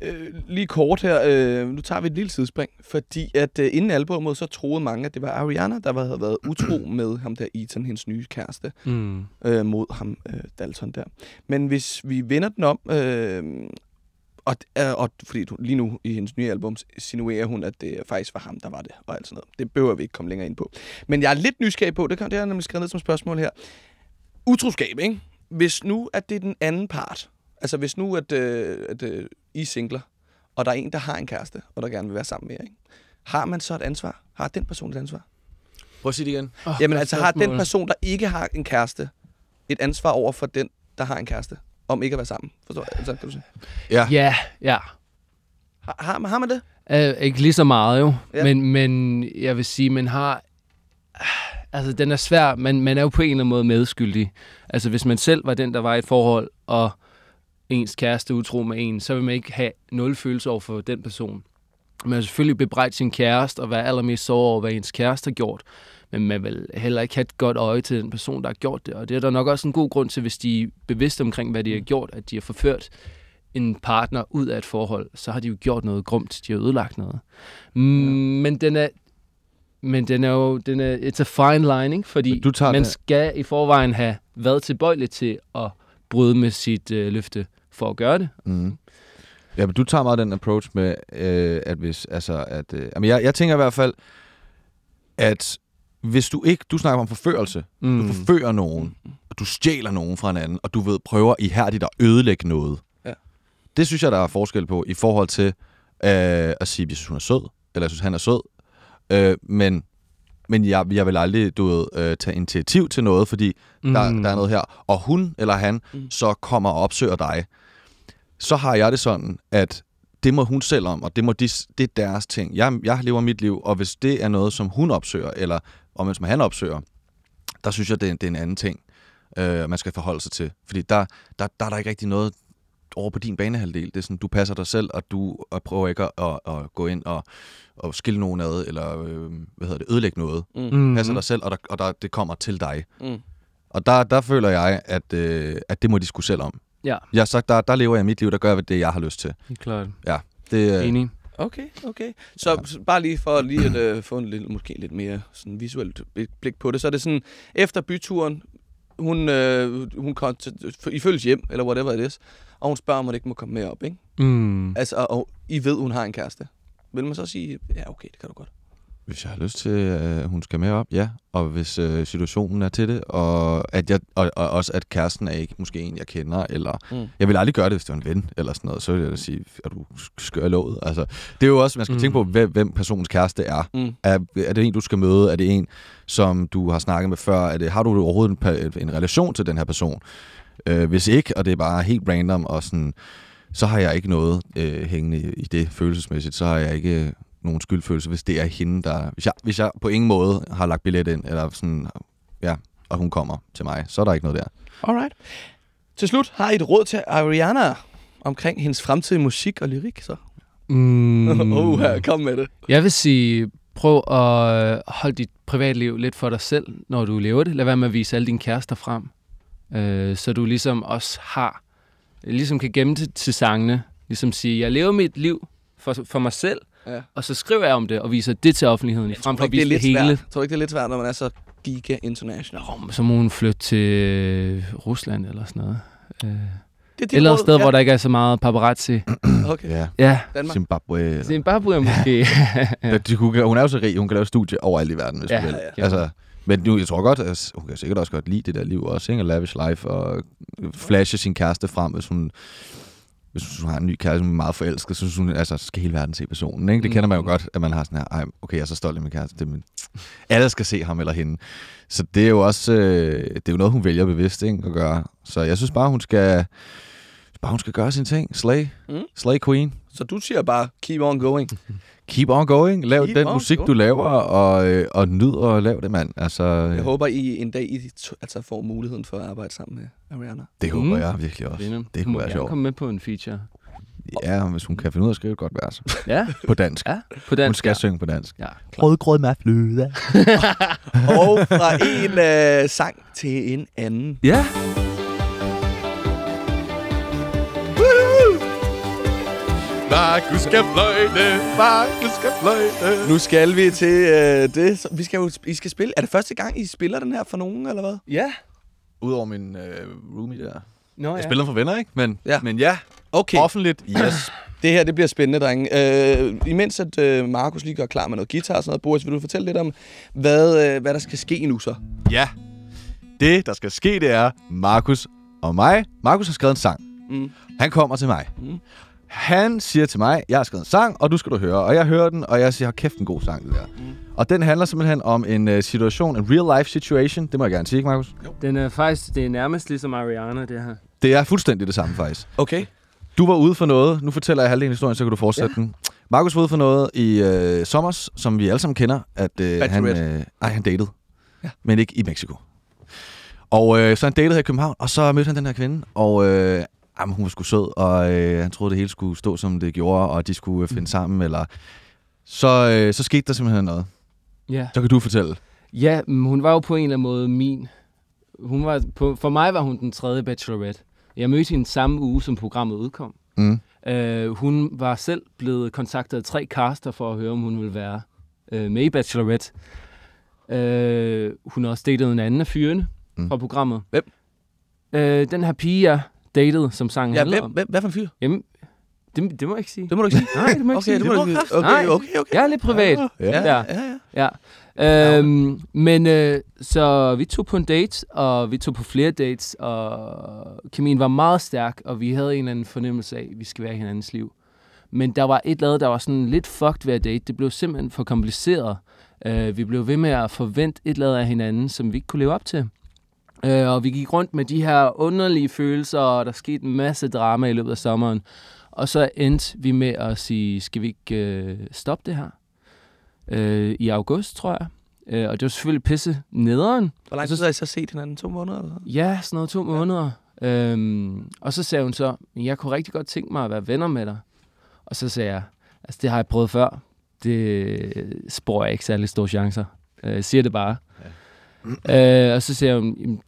Øh, lige kort her. Øh, nu tager vi et lille sidespring. Fordi at øh, inden albumet, så troede mange, at det var Ariana, der havde været utro med ham der Ethan, hendes nye kæreste, Mm. øh, mod ham øh, Dalton der. Men hvis vi vender den om, øh, og, øh, og fordi du, lige nu i hendes nye album sinuerer hun, at det faktisk var ham, der var det, og alt sådan noget. Det behøver vi ikke komme længere ind på. Men jeg er lidt nysgerrig på, det, kan, det har jeg nemlig skrevet ned som spørgsmål her. Utroskab, ikke? Hvis nu, at det er den anden part, altså hvis nu, at, øh, at øh, I er singler, og der er en, der har en kæreste, og der gerne vil være sammen med jer, ikke? har man så et ansvar? Har den person et ansvar? Prøv at sige det igen. Oh, Jamen altså, har den person, der ikke har en kæreste, et ansvar over for den, der har en kæreste, om ikke at være sammen? Forstår jeg? Altså, kan du sige? Ja. Ja, ja. Har, har, har man det? Uh, ikke lige så meget jo, ja. men, men jeg vil sige, man har... Altså, den er svær, men man er jo på en eller anden måde medskyldig. Altså, hvis man selv var den, der var i et forhold, og ens kæreste utro med en, så vil man ikke have nul følelse over for den person. Man vil selvfølgelig bebrejde sin kæreste og være allermest såret over, hvad ens kæreste har gjort. Men man vil heller ikke have et godt øje til den person, der har gjort det. Og det er der nok også en god grund til, hvis de er bevidste omkring, hvad de har gjort, at de har forført en partner ud af et forhold, så har de jo gjort noget grumt. De har ødelagt noget. Mm, Men den er, men den er jo, den er, it's a fine line, ikke? fordi Men du tager man det- skal i forvejen have været tilbøjelig til at bryde med sit øh, løfte for at gøre det. Mm. Ja, men du tager meget den approach med, øh, at hvis, altså, at, øh, jamen jeg, jeg tænker i hvert fald, at hvis du ikke, du snakker om forførelse, mm. du forfører nogen, og du stjæler nogen fra en anden, og du ved, prøver ihærdigt at ødelægge noget. Ja. Det synes jeg, der er forskel på, i forhold til øh, at sige, at jeg synes, hun er sød, eller jeg synes, han er sød, øh, men, men jeg, jeg vil aldrig, du ved, øh, tage initiativ til noget, fordi mm. der, der er noget her, og hun eller han mm. så kommer og opsøger dig, så har jeg det sådan, at det må hun selv om, og det, må de, det er deres ting. Jeg, jeg lever mit liv, og hvis det er noget, som hun opsøger, eller om som han opsøger, der synes jeg, det er, det er en anden ting, øh, man skal forholde sig til. Fordi der, der, der er der ikke rigtig noget over på din banehalvdel. Det er sådan, du passer dig selv, og du og prøver ikke at, at, at gå ind og, og skille nogen ad, eller øh, hvad hedder det, ødelægge noget. Mm. Mm. Passer dig selv, og, der, og der, det kommer til dig. Mm. Og der, der føler jeg, at, øh, at det må de skulle selv om. Ja, Jeg har sagt, der, der lever jeg mit liv, der gør jeg det, jeg har lyst til. helt klart. Det, øh, Enig. Okay, okay. Så, så bare lige for lige at øh, få en lidt, måske lidt mere sådan visuelt blik på det, så er det sådan, efter byturen, hun, øh, hun kom til, I følges hjem, eller whatever it is, og hun spørger, om hun ikke må komme med op, ikke? Mm. Altså, og, og I ved, hun har en kæreste. Vil man så sige, ja, okay, det kan du godt. Hvis jeg har lyst til, at hun skal med op, ja. Og hvis øh, situationen er til det, og, at jeg, og, og også at kæresten er ikke måske en, jeg kender, eller Mm. jeg vil aldrig gøre det, hvis det var en ven, eller sådan noget. Så vil jeg sige, er du skør i låget? Altså, det er jo også, man skal Mm. tænke på, hvem, hvem personens kæreste er. Mm. er. Er det en, du skal møde? Er det en, som du har snakket med før? Er det, har du overhovedet en, en relation til den her person? Øh, hvis ikke, og det er bare helt random, og sådan, så har jeg ikke noget øh, hængende i, det følelsesmæssigt. Så har jeg ikke øh, nogen skyldfølelse, hvis det er hende, der... Hvis jeg, hvis jeg på ingen måde har lagt billet ind, eller sådan, ja, og hun kommer til mig, så er der ikke noget der. Alright. Til slut har I et råd til Ariana omkring hendes fremtidige musik og lyrik, så? Mm. oh, her, kom med det. Jeg vil sige, prøv at holde dit privatliv lidt for dig selv, når du lever det. Lad være med at vise alle dine kærester frem. Øh, så du ligesom også har, ligesom kan gemme det til sangene. Ligesom sige, jeg lever mit liv for, for mig selv, Ja. og så skriver jeg om det og viser det til offentligheden, frem for at det er vise det lidt hele. svært. Tror du ikke, det er lidt svært, når man er så giga international? Nå, så må hun flytte til øh, Rusland eller sådan noget. Øh, Det er eller et sted, ja. hvor der ikke er så meget paparazzi. Okay. Ja. Ja, Danmark. Zimbabwe. Eller. Zimbabwe måske. Ja. De, hun, kan- hun er jo så rig, hun kan lave studie overalt i verden, hvis Ja, hun vil. ja. Altså, men nu, jeg tror godt, at hun kan sikkert også godt lide det der liv også, ikke? At lavish life og flashe sin kæreste frem, hvis hun, hvis hun har en ny kæreste, hun er meget forelsket, så synes hun, altså, så skal hele verden se personen, ikke? Det kender man jo Mm. godt, at man har sådan her, Ej, okay, jeg er så stolt af min kæreste, det er min... alle skal se ham eller hende. Så det er jo også, øh, det er jo noget, hun vælger bevidst, ikke? At gøre. Så jeg synes bare, hun skal, bare hun skal gøre sine ting. Slay. Mm. Slay queen. Så du siger bare, keep on going. Keep on going. Lav Keep den on musik, going. du laver, og, øh, og nyd og lav det, mand. Altså, Jeg håber, I en dag I altså, får muligheden for at arbejde sammen med Ariana. det håber Mm. jeg virkelig også. Spændende. Det kunne være sjovt. komme med på en feature. Ja, hvis hun kan finde ud af at skrive et godt vers. Ja, På dansk. ja. På den. Hun skal synge på dansk. Ja. Rødgrød med fløde. Og fra en øh, sang til en anden. Ja. Markus skal fløjte, Markus skal fløjte. Nu skal vi til øh, det. Så Vi skal jo, I skal spille. Er det første gang, I spiller den her for nogen, eller hvad? Ja. Udover min øh, roomie der. Nå, Jeg spiller for venner, ikke? Men Ja. ja, men ja Okay, offentligt, yes. det her det bliver spændende, drenge. Øh, imens at øh, Markus lige gør klar med noget guitar og sådan noget, Boris, vil du fortælle lidt om, hvad, øh, hvad der skal ske nu så? ja. Det, der skal ske, det er Markus og mig. Markus har skrevet en sang. Mm. Han kommer til mig. Mm. Han siger til mig, jeg har skrevet en sang, og du skal du høre. Og jeg hører den, og jeg siger, kæft en god sang, det der. Mm. Og den handler simpelthen om en uh, situation, en real life situation. Det må jeg gerne sige, ikke, Markus? Den er faktisk, det er nærmest ligesom Ariana, det her. Det er fuldstændig det samme, faktisk. Okay. Du var ude for noget. Nu fortæller jeg halvdelen af historien, så kan du fortsætte ja. den. Markus var ude for noget i øh, sommers, som vi alle sammen kender. At, øh, han, øh, ej, han datede. Ja. Men ikke i Mexico. Og øh, så han datede her i København, og så mødte han den her kvinde, og øh, jamen, hun var sgu sød, og øh, han troede, det hele skulle stå, som det gjorde, og de skulle øh, finde Mm. sammen, eller... Så, øh, så skete der simpelthen noget. Ja. Så kan du fortælle. Ja, hun var jo på en eller anden måde min. Hun var på, for mig var hun den tredje bachelorette. Jeg mødte hende samme uge, som programmet udkom. Mm. Uh, hun var selv blevet kontaktet af tre caster for at høre, om hun ville være uh, med i Bachelorette. Uh, hun har også datet en anden af fyrene Mm. fra programmet. Hvem? Uh, den her pige, jeg datede, som sangen Ja, handler hvem, om. hvem, hvad for en fyr? Jamen, det, det må jeg ikke sige. Det må du ikke sige. Nej, det må jeg ikke Okay, sige. det må du ikke sige. Okay, Nej. okay, okay. Jeg er lidt privat. Ja. Ja, Ja. ja, ja. Ja. Øhm, men øh, så vi tog på en date, og vi tog på flere dates, og kemien var meget stærk, og vi havde en eller anden fornemmelse af, at vi skal være i hinandens liv. Men der var et eller andet, der var sådan lidt fucked ved at date. Det blev simpelthen for kompliceret. Øh, vi blev ved med at forvente et eller andet af hinanden, som vi ikke kunne leve op til. Øh, og vi gik rundt med de her underlige følelser, og der skete en masse drama i løbet af sommeren. Og så endte vi med at sige, skal vi ikke øh, stoppe det her? Øh, I august, tror jeg. Øh, og det var selvfølgelig pisse nederen. Hvor lang tid har I så set hinanden? To måneder? Eller? Ja, sådan noget to måneder. Øhm, og så sagde hun så, jeg kunne rigtig godt tænke mig at være venner med dig. Og så sagde jeg, altså det har jeg prøvet før. Det spår jeg ikke særlig store chancer. Øh, siger det bare. Øh, og så siger hun, "Jamen,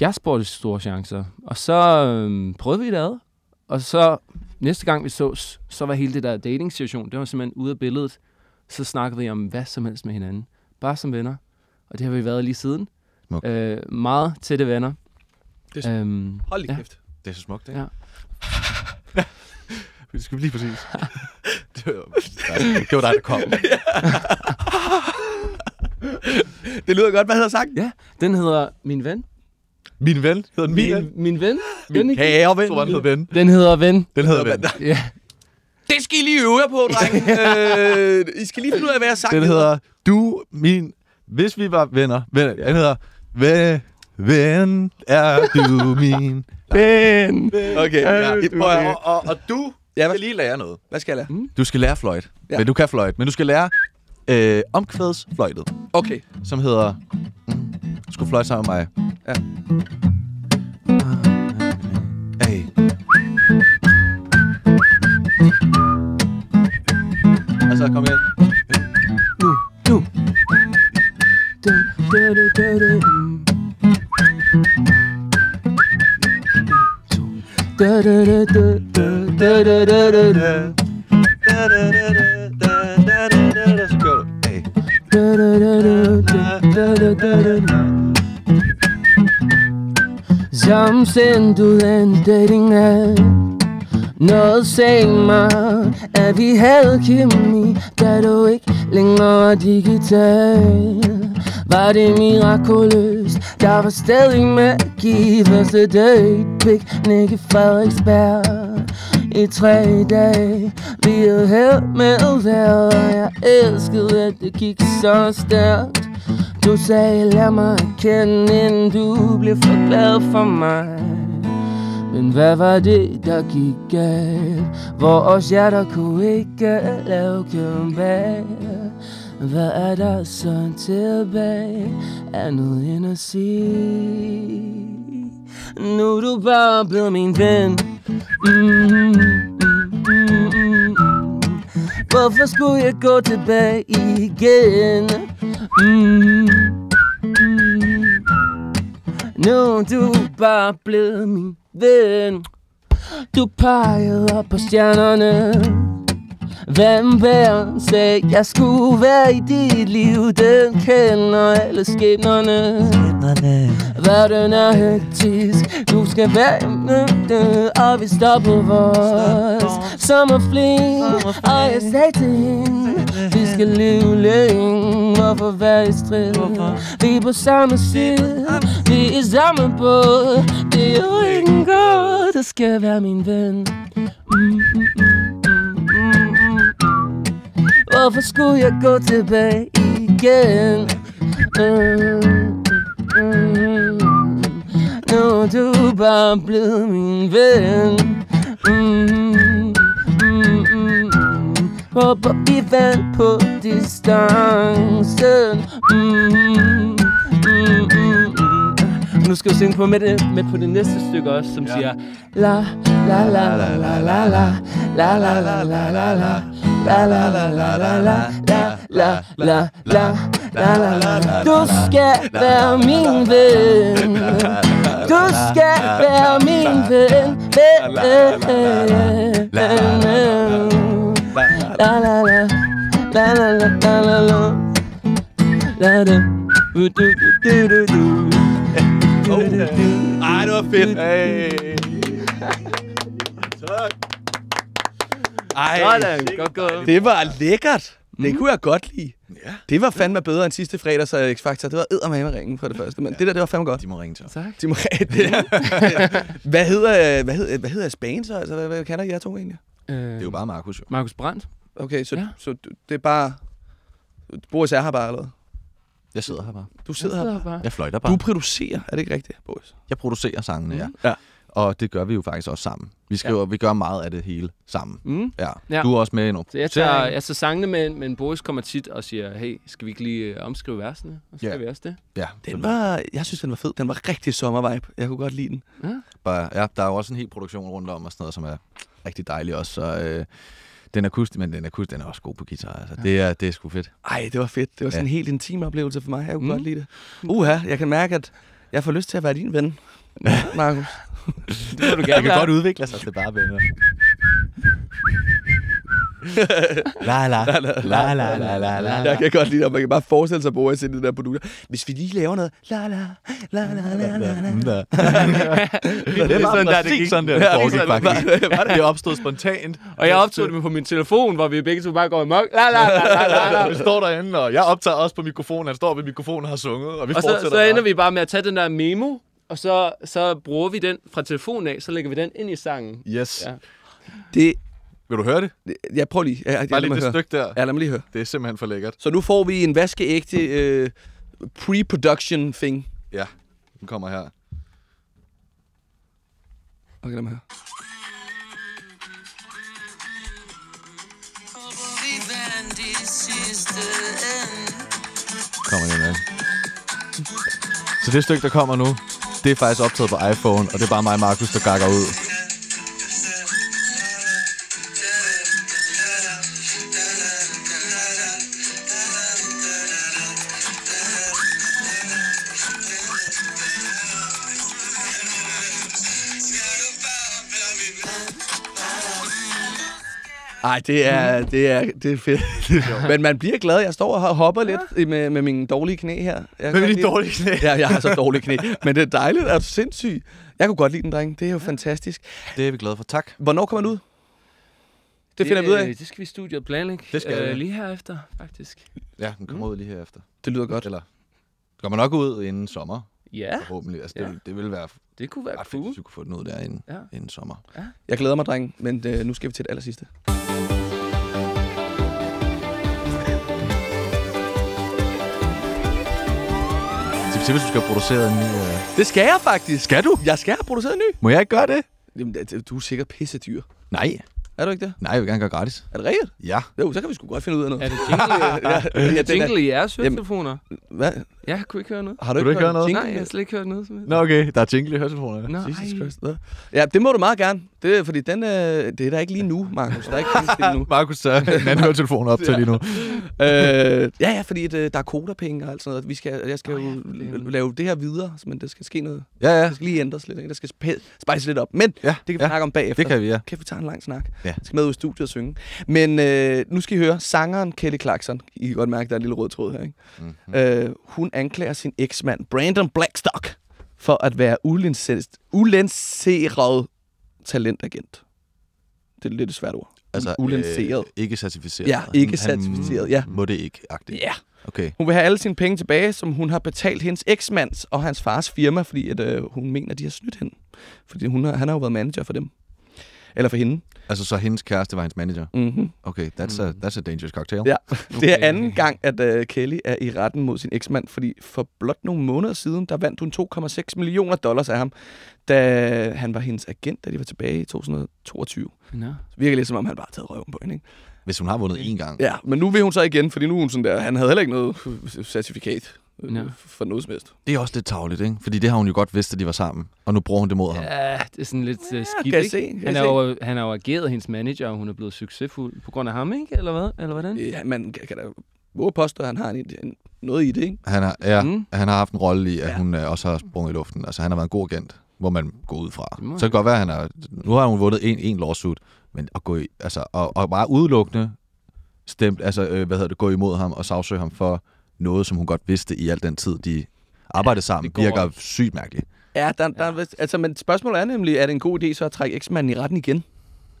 jeg spurgte store chancer. Og så øhm, prøvede vi det ad. Og så næste gang vi sås, så var hele det der dating-situation, det var simpelthen ude af billedet. Så snakkede vi om hvad som helst med hinanden. Bare som venner. Og det har vi været lige siden. Smukt. Øh, meget tætte venner. Det er Øhm, Hold lige Ja. kæft. Det er så smukt, ikke? Ja. Det skal vi lige præcis. det, var, det var dig, der kom. Det lyder godt. Hvad hedder sangen? ja, den hedder Min Ven. Min ven. Hedder den min, ven? Min, min Ven? Min Den, ikke? kære ven. Jeg tror, den hedder ven. den hedder Ven. Den hedder ven. Ja. Det skal I lige øve jer på, drenge. øh, I skal lige finde ud af, hvad jeg sagt Den hedder Du, min... Hvis vi var venner. venner den hedder Ven, ven er du min Ven. Okay, ja. Prøv at, og, og, og du Ja, hvad- skal lige lære noget. hvad skal jeg lære? Du skal lære fløjt. Ja. Ja. Men du kan fløjt. Men du skal lære øh, omkvædsfløjtet, Okay. som hedder... Mm, skal fløjte sammen med mig. Ja. Hey. Og så kom igen. Nu, nu. Du, du, du, du, du. Du, du, du, du, du, du, du, du, du. Så sendte ud af en dating app. Noget sagde mig, at vi havde kemi Da du ikke længere var digital? Var det mirakuløst, der var stadig magi. Første date, picnic i Frederiksberg i tre dage. Vi havde held med vejret Og jeg elskede, at det gik så stærkt. Du sagde, lad mig kende, inden du blev for glad for mig. Men hvad var det, der gik galt? Hvor os hjerter kunne ikke lave comeback? Hvad er der så tilbage? Andet end at sige Nu er du bare blevet min ven mm, mm, mm, mm. Hvorfor skulle jeg gå tilbage igen? Mm, mm. Nu er du bare blevet min ven Du pegede op på stjernerne Hvem hver sagde, jeg skulle være i dit liv. Den kender alle skæbnerne Verden er hektisk. Du skal være med Og vi stopper vores sommerfling Og jeg sagde til hende Vi skal leve længe. Hvorfor være i strid? Vi er på samme side. Vi er samme båd. Det er jo ikke godt Du skal være min ven. Mm, Hvorfor skulle jeg gå tilbage igen? Mm, mm, Nu er du bare blevet min ven mm, mm, mm. Håber vi vandt på distancen mm, mm, mm, mm. Nu skal du synge på med, det, med på det næste stykke også, som siger La la la la la la la La la la la la la La la la la la la La la la la la la la Du skal være min ven Du skal være min ven Ven La la la La la la la la la La da Du du du du du Ej, det var fedt. Hey. Ej, Sådan, godt gået. det var lækkert. Det kunne jeg godt lide. Ja. Det var fandme bedre end sidste fredag, så X-Factor. Det var eddermame ringen for det første. Men det der, det var fandme godt. De må ringe til os. Tak. De må det der. hvad hedder, hvad hedder, hvad hedder Span så? Altså, hvad, hvad kalder I jer to egentlig? Det Det er jo bare Markus, jo. Markus Brandt. Okay, så, ja. Ja. så du- det er bare... Boris er her bare, eller? Jeg sidder her bare. Du sidder her. bare. Jeg fløjter bare. Du producerer, er det ikke rigtigt, Boris? Jeg producerer sangene, ja. Ja. Og det gør vi jo faktisk også sammen. Vi skriver, ja. vi gør meget af det hele sammen. Mm. Ja. Ja. Du er også med endnu. Så jeg tager, jeg tager sangene med, men Boris kommer tit og siger, hey, skal vi ikke lige øh, omskrive versene? Og så Ja. skal vi også det. Ja. Den var, jeg synes, den var fed. Den var rigtig sommervibe. Jeg kunne godt lide den. Bare, ja, der er jo også en hel produktion rundt om og sådan noget, som er rigtig dejlig også. Så, øh, den akustik, men den akustik, den er også god på guitar. Altså. Ja. Det, er, det er sgu fedt. Ej, det var fedt. Det var sådan Ja. en helt intim oplevelse for mig. Jeg kunne Mm. godt lide det. Uha, jeg kan mærke, at Jeg får lyst til at være din ven, Markus. Det du gerne kan være. godt udvikle sig til bare venner. La la la la la la la la Jeg kan godt lide, at man kan bare forestille sig, Boris i det der produkt. Hvis vi lige laver noget, la la, la la la la la. Det er sådan, der, det gik. sådan, der, det foregik faktisk. Det opstod spontant. Og jeg optog det på min telefon, hvor vi begge to bare går i mok. La, la, la, la, la, Vi står derinde, og jeg optager også på mikrofonen. Han står ved mikrofonen og har sunget, og vi Og så, fortsætter så ender bare. vi bare med at tage den der memo, og så, så bruger vi den fra telefonen af, så lægger vi den ind i sangen. Yes. Ja. Det, Vil du høre det? jeg prøver lige. Jeg, Bare lige det høre. stykke der. Ja, lad mig lige høre. Det er simpelthen for lækkert. Så nu får vi en vaskeægte øh, pre-production thing. Ja, den kommer her. Okay, lad mig høre. Kommer den her. Så det stykke, der kommer nu, det er faktisk optaget på iPhone, og det er bare mig og Markus, der gakker ud. Ej, det er, det er, det er fedt. Men man bliver glad. Jeg står og hopper lidt med, med mine dårlige knæ her. Jeg Med lide- dårlige knæ. Ja, jeg har så dårlige knæ. Men det er dejligt. Er du sindssyg? Jeg kunne godt lide den, dreng. Det er jo fantastisk. Det er vi glade for. Tak. Hvornår kommer den ud? Det finder vi ud af. Det skal vi i studiet planlægge. Det skal øh, lige herefter, faktisk. Ja, den kommer ud lige herefter. Det lyder godt. Eller, kommer nok ud inden sommer, Ja, forhåbentlig. Altså, Ja. det, det vil være det kunne være ret fedt, cool. hvis vi kunne få den ud der inden, Ja. inden sommer. Jeg glæder mig, dreng. Men øh, nu skal vi til det aller sidste. Så hvis du skal have produceret en ny... Øh... Det skal jeg faktisk. Skal du? Jeg skal have produceret en ny. Må jeg ikke gøre det? Jamen, du er sikkert pisse dyr. Nej. Er du ikke det? Nej, jeg vil gerne gøre gratis. Er det rigtigt? Ja. Jo, så kan vi sgu godt finde ud af noget. Er det jingle, ja, ja, er- jingle i jeres høretelefoner? Hvad? Jeg kunne ikke høre noget. Har du du ikke høre noget? Nej, jingle? jeg har slet ikke hørt noget som helst. Nå, okay. Der er jingle i høretelefonerne. Nå, Jesus. Christ. Ja, det må du meget gerne. Det er, fordi den, øh, det er der ikke lige nu, Markus. Der er ikke lige nu. Markus tager en anden høretelefon op til lige nu. øh, ja, ja, fordi det, der er kodapenge og alt sådan noget. Vi skal, jeg skal jo ja, lave det her videre, men det skal ske noget. Ja, ja. Det skal lige ændres lidt. Ikke? Der skal spice lidt op. Men Ja, det kan vi ja. snakke om bagefter. Det kan vi, ja. Kæft, vi tager en lang snak. Ja. Skal med ud i studiet og synge. Men øh, nu skal I høre sangeren Kelly Clarkson. I kan godt mærke, der er en lille rød tråd her. Ikke? Mm-hmm. Øh, hun anklager sin eksmand, Brandon Blackstock, for at være ulenseret talentagent. Det er lidt et svært ord. Altså, ulenseret. Øh, ikke certificeret. Ja, ikke Han- certificeret, ja. Må det ikke, agtigt. Ja. Okay. Hun vil have alle sine penge tilbage, som hun har betalt hendes eksmands og hans fars firma, fordi at, øh, hun mener, de har snydt hende. Fordi hun har, han har jo været manager for dem. Eller for hende. Altså, så hendes kæreste var hendes manager? Mm-hmm. Okay, that's, a, that's a dangerous cocktail. Ja. Det er anden gang, at uh, Kelly er i retten mod sin eksmand, fordi for blot nogle måneder siden, der vandt hun 2,6 millioner dollars af ham, da han var hendes agent, da de var tilbage i 2022. Nå. Det virker lidt som om, han bare har taget røven på hende, ikke? Hvis hun har vundet én gang. Ja, men nu vil hun så igen, fordi nu er hun sådan der, han havde heller ikke noget certifikat Ja. for noget som helst. Det er også lidt tavligt, ikke? Fordi det har hun jo godt vidst, at de var sammen. Og nu bruger hun det mod ham. Ja, det er sådan lidt uh, skidt, kan jeg ikke? se, kan han, er jo, han har jo ageret hendes manager, og hun er blevet succesfuld på grund af ham, ikke? Eller hvad? Eller hvordan? Ja, man kan, kan da våge at påstå, at han har en, en, noget i det, ikke? Han har, ja, Mm. han har haft en rolle i, at Ja. ja. hun øh, også har sprunget i luften. Altså, han har været en god agent, hvor man går ud fra. Det Så kan det godt være, at han har... Nu har hun vundet en, en lawsuit, men at gå i, altså, og, og bare udelukkende stemt, altså, øh, hvad hedder det, gå imod ham og sagsøge ham for noget, som hun godt vidste i al den tid, de arbejdede sammen, det går virker op. sygt mærkeligt. Ja, der, der, ja. altså, men spørgsmålet er nemlig, er det en god idé så at trække eksmanden i retten igen?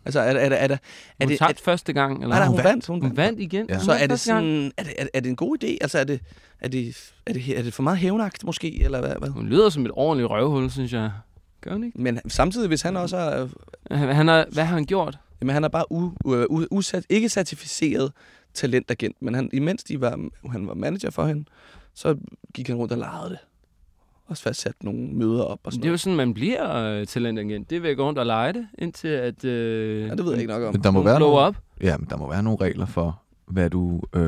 Altså, er, det- er, er, det- er, Hun det, tabte første gang, eller nej, hun hvad? vandt. Hun Hun vandt. igen? Ja. Hun Så er det, sådan, er, det, er, er det en god idé? Altså, er det, er det, er det, er det for meget hævnagt måske? Eller hvad, hvad? Hun lyder som et ordentligt røvhul, synes jeg. Gør hun ikke? Men samtidig, hvis han også er... Han, har, hvad har han gjort? Jamen, han er bare u, u, u, usat, ikke certificeret talentagent, men han, imens de var, han var manager for hende, så gik han rundt og legede det. Og fastsat nogle møder op og sådan Det er jo sådan, man bliver øh, talentagent. Det vil jeg gå rundt og lege det, indtil at... Øh, Ja, det ved jeg ikke nok om. Men der må være nogle, up. ja, men der må være nogle regler for, hvad du, øh,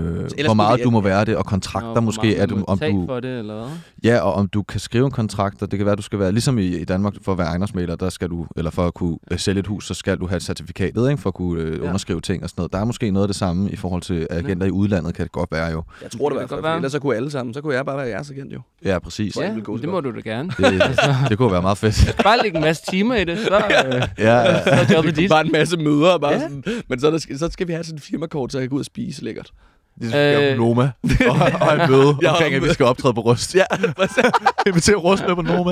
hvor meget det- du må være det, og kontrakter hvor måske, at om tage du, for det, eller hvad? ja, og om du kan skrive en kontrakt, og det kan være, at du skal være, ligesom i, i Danmark, for at være ejendomsmaler, der skal du, eller for at kunne øh, sælge et hus, så skal du have certifikatet, ikke, for at kunne øh, Ja. underskrive ting og sådan noget. Der er måske noget af det samme i forhold til agenter i udlandet, kan det godt være jo. Jeg tror det, Det i hvert godt fald. være. Ellers så kunne alle sammen. Så kunne jeg bare være jeres agent jo. Ja, præcis. Ja, det det må du da gerne. Det, det kunne være meget fedt. Bare lægge en masse timer i det, så, øh, Ja, ja. så er jobbet dit. Bare en masse møder. og Bare Ja. sådan, men så, er der, så skal vi have sådan et firmakort, så jeg kan gå ud og spise spise lækkert. Det skal Øh. Noma. Og, og et møde Ja, omkring, at vi skal optræde på Rust. Ja, Invitere Rust med på Noma.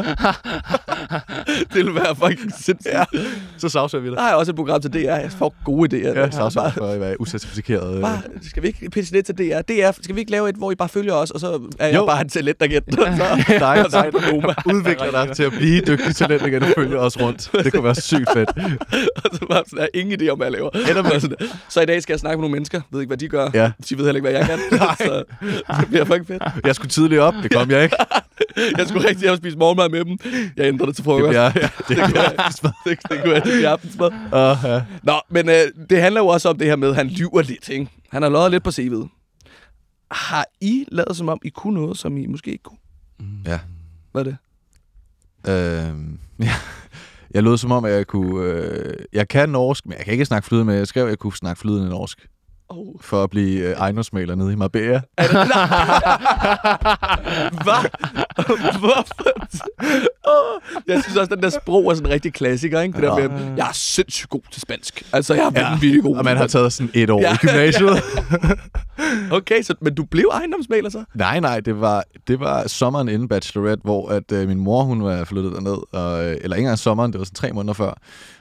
det ville være fucking sindssygt. Ja. Så savser vi det. Der jeg også et program til DR. Jeg får gode idéer. Ja, savser for at være ucertificeret. Bare, skal vi ikke pitche det til DR? DR, skal vi ikke lave et, hvor I bare følger os, og så er jeg Jo. bare en talentagent? så, dig, og er på Noma. udvikler dig til at blive dygtig talent igen og følge os rundt. Det kunne være sygt fedt. og så bare sådan, jeg har ingen idé om, hvad jeg laver. Ender sådan, så i dag skal jeg snakke med nogle mennesker. Ved ikke, hvad de gør. Ja. De ved heller ikke, hvad jeg kan. så det bliver fucking fedt. Jeg skulle tidligt op, det kom jeg ikke. Jeg skulle rigtig og spise morgenmad med dem. Jeg ændrede det til Det frokost. bliver, ja, det det, kunne jeg, det, det kunne jeg, det bliver aftensmad. uh, ja. Nå, men øh, det handler jo også om det her med, at han lyver lidt, ikke? Han har løjet lidt på CV'et. Har I lavet som om, I kunne noget, som I måske ikke kunne? ja. Hvad er det? Øhm, ja. Jeg lød som om, at jeg kunne... Øh, jeg kan norsk, men jeg kan ikke snakke flydende, men jeg skrev, at jeg kunne snakke flydende norsk. Oh. For at blive øh, ejendomsmaler nede i Marbella. Hvad? Hvorfor? Jeg synes også, at den der sprog er sådan en rigtig klassiker, ikke? Det der Ja. med, jeg er sindssygt god til spansk. Altså, jeg er ja. virkelig god Og man har taget sådan et år Ja. ja. i gymnasiet. Okay, så, men du blev ejendomsmaler så? Nej, nej, det var, det var sommeren inden Bachelorette, hvor at, øh, min mor hun var flyttet derned, og, øh, eller ikke engang sommeren, det var sådan tre måneder før.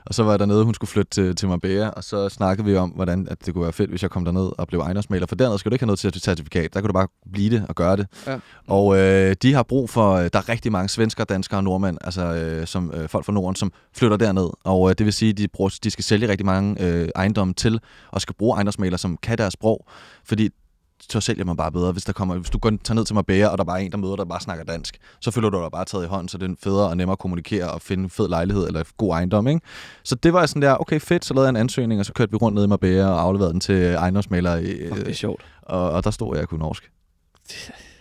Og så var jeg dernede, hun skulle flytte til, til Marbella, og så snakkede vi om, hvordan at det kunne være fedt, hvis jeg kom derned og blev ejendomsmaler. For dernede skal du ikke have noget til certifikat, der kan du bare blive det og gøre det. Ja. Og øh, de har brug for, øh, der er rigtig mange svensker, danskere og nordmænd, altså øh, som, øh, folk fra Norden, som flytter derned. Og øh, det vil sige, at de, bruger, de skal sælge rigtig mange øh, ejendomme til, og skal bruge ejendomsmalere, som kan deres sprog. Fordi så sælger man bare bedre. Hvis, der kommer, hvis du går tager ned til Marbella, og der bare er en, der møder, der bare snakker dansk, så føler du dig bare taget i hånden, så det er federe og nemmere at kommunikere og finde en fed lejlighed eller god ejendom. Ikke? Så det var sådan der, okay fedt, så lavede jeg en ansøgning, og så kørte vi rundt ned i Marbella og afleverede den til ejendomsmalere, i, Oh, det er sjovt. og, og der stod jeg, kunne norsk.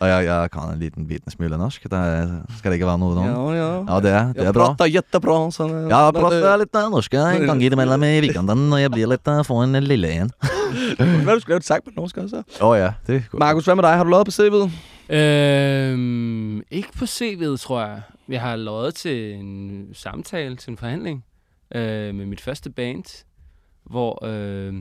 Og jeg, jeg kan en liten vittnesmål norsk, der er, skal det ikke være noget om. Ja, ja. Ja, det er, det er Jeg bra. prater jättebra. Så, Ja, jeg prater litt norsk en gang innimellom i weekenden, og jeg blir litt uh, få en lille en. Hvad du skulle lave et sang på norsk også? Åh oh, ja, det kunne Markus, hvad med dig? Har du lavet på CV'et? Øhm, ikke på CV'et, tror jeg. Jeg har løjet til en samtale, til en forhandling øh, med mit første band, hvor øh,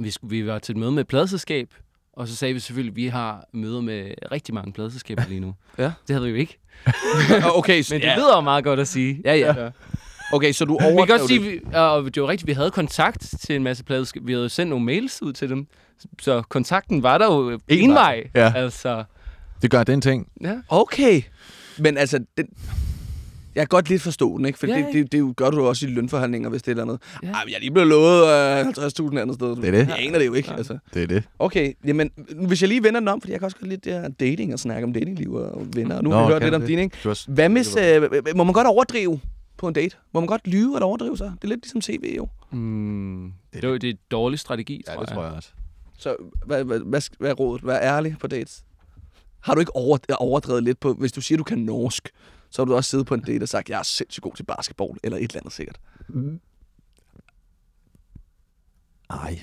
vi, skulle, vi var til et møde med et pladselskab, og så sagde vi selvfølgelig, at vi har møder med rigtig mange pladselskaber lige nu. Ja. Det havde vi jo ikke. okay, så, Men det lyder jo meget godt at sige. Ja, ja. Okay, så du Vi kan overdrev godt sige, det. vi, og det var rigtigt, vi havde kontakt til en masse pladselskaber. Vi havde jo sendt nogle mails ud til dem. Så kontakten var der jo en vej. Ja. Altså, Det gør den ting. ja. Okay. Men altså, den, jeg kan godt lidt forstå den, ikke? For Ja, det, ja. det, det, gør du også i lønforhandlinger, hvis det er eller andet. Ja. Ja. Ej, men jeg er lige blevet lovet øh, 50.000 andet sted. Det er det. Jeg aner det jo ikke. Altså. Det er det. Okay, jamen, nu, hvis jeg lige vender den om, fordi jeg kan også godt lide det her dating og snakke om datingliv og venner. Og nu Nå, har vi hørt lidt om det? din, ikke? Har, Hvad hvis, øh, må man godt overdrive på en date? Må man godt lyve eller overdrive sig? Det er lidt ligesom CV jo. Mm, Det er det, det er en dårlig strategi, Ja, tror det jeg. tror jeg også. Så hvad, hvad, hvad, hvad er rådet? Vær ærlig på dates. Har du ikke over, overdrevet lidt på, hvis du siger, du kan norsk, så har du også siddet på en date og sagt, jeg er sindssygt god til basketball, eller et eller andet sikkert. Nej.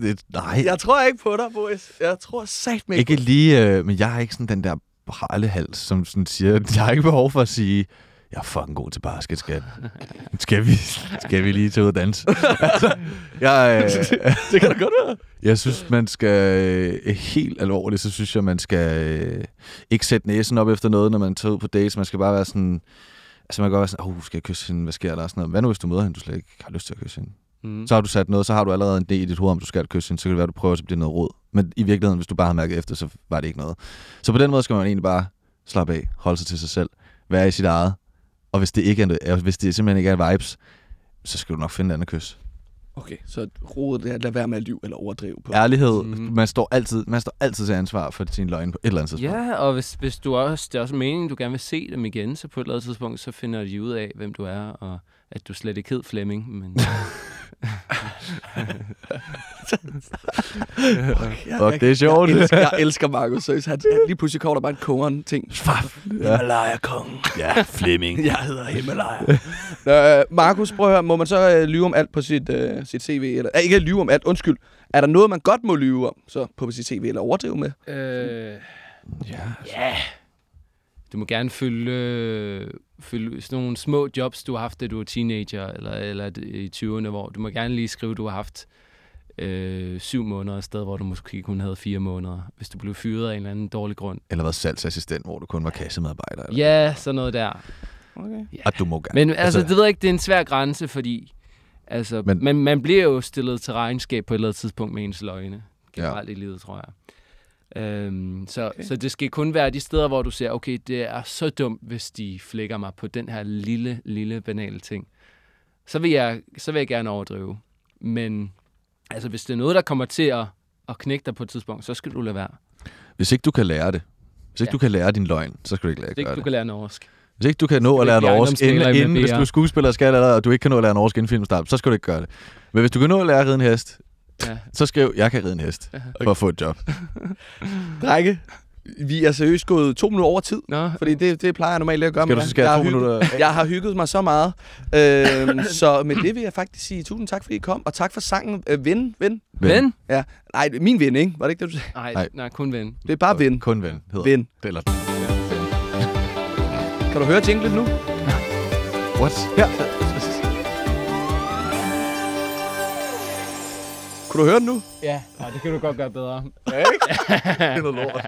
Det, nej. Jeg tror ikke på dig, boys. Jeg tror sagt mig Ikke lige, øh, men jeg er ikke sådan den der prallehals, som sådan siger, jeg har ikke behov for at sige, jeg er fucking god til basket, skal, skal, vi, skal vi lige tage ud og danse? altså, jeg, øh, Det kan da godt være. jeg synes, man skal, øh, helt alvorligt, så synes jeg, man skal øh, ikke sætte næsen op efter noget, når man tager ud på dates. Man skal bare være sådan, altså man kan godt være sådan, åh, oh, skal jeg kysse hende, hvad sker der? Sådan noget. Hvad nu, hvis du møder hende, du slet ikke har lyst til at kysse hende? Mm. Så har du sat noget, så har du allerede en idé i dit hoved, om du skal kysse hende, så kan det være, at du prøver, så bliver det noget råd. Men i virkeligheden, hvis du bare har mærket efter, så var det ikke noget. Så på den måde skal man egentlig bare slappe af, holde sig til sig selv, være i sit eget. Og hvis det, ikke er, hvis det simpelthen ikke er vibes, så skal du nok finde et andet kys. Okay, så rodet er at lade være med at lyve eller overdrive på. Ærlighed. Mhm. Man, står altid, man står altid til ansvar for sin løgn på et eller andet tidspunkt. Ja, og hvis, hvis du også, det er også meningen, du gerne vil se dem igen, så på et eller andet tidspunkt, så finder de ud af, hvem du er, og at du slet ikke hed Flemming, men Ja, Fuck, det er sjovt. Jeg elsker, jeg elsker Markus Søs. Han, han, lige pludselig kommer der bare en kongeren ting. Faf, Himalaya kong. Ja, Flemming. Jeg hedder Himalaya. øh, Markus, prøv at høre, må man så øh, lyve om alt på sit, øh, sit CV? Eller, øh, ikke lyve om alt, undskyld. Er der noget, man godt må lyve om så på sit CV, eller overdrive med? øh, Ja. ja, du må gerne fylde, fylde sådan nogle små jobs, du har haft, da du var teenager, eller, eller i 20'erne, hvor du må gerne lige skrive, du har haft øh, syv måneder et sted, hvor du måske kun havde fire måneder, hvis du blev fyret af en eller anden dårlig grund. Eller været salgsassistent, hvor du kun var kassemedarbejder. Eller? Ja, sådan noget der. Okay. Og du må gerne. Men altså, det ved jeg ikke, det er en svær grænse, fordi altså, Men- man, man bliver jo stillet til regnskab på et eller andet tidspunkt med ens løgne. Ja. Generelt i livet, tror jeg. Øhm, så, Okay. så det skal kun være de steder, hvor du siger, okay, det er så dumt, hvis de flækker mig på den her lille, lille, banale ting. Så vil jeg, så vil jeg gerne overdrive. Men altså, hvis det er noget, der kommer til at, at knække dig på et tidspunkt, så skal du lade være. Hvis ikke du kan lære det, hvis ikke Ja. du kan lære din løgn, så skal du ikke lære Hvis ikke du det. kan lære norsk. Hvis ikke du kan nå at lære norsk, inden, inden hvis du er skuespiller og skal allerede, og du ikke kan nå at lære norsk inden filmstart, så skal du ikke gøre det. Men hvis du kan nå at lære at ride en hest, Ja. så skriv, jeg kan ride en hest, for at få et job. Drenge, vi er seriøst gået to minutter over tid. Nå, Fordi det, det plejer jeg normalt ikke at gøre. Skal du så skære jeg, to har hygget, minutter? jeg har hygget mig så meget. Øhm, så med det vil jeg faktisk sige tusind tak, fordi I kom. Og tak for sangen. Øh, ven, ven. ven? Ja. Nej, min ven, ikke? Var det ikke det, du sagde? Nej, Nej. nej, kun ven. Det er bare ven. Kun ven, hedder Ven. det. Eller, Kan du høre jinglen nu? what? Ja. Kunne du høre den nu? Ja, det kan du godt gøre bedre. Det er noget lort.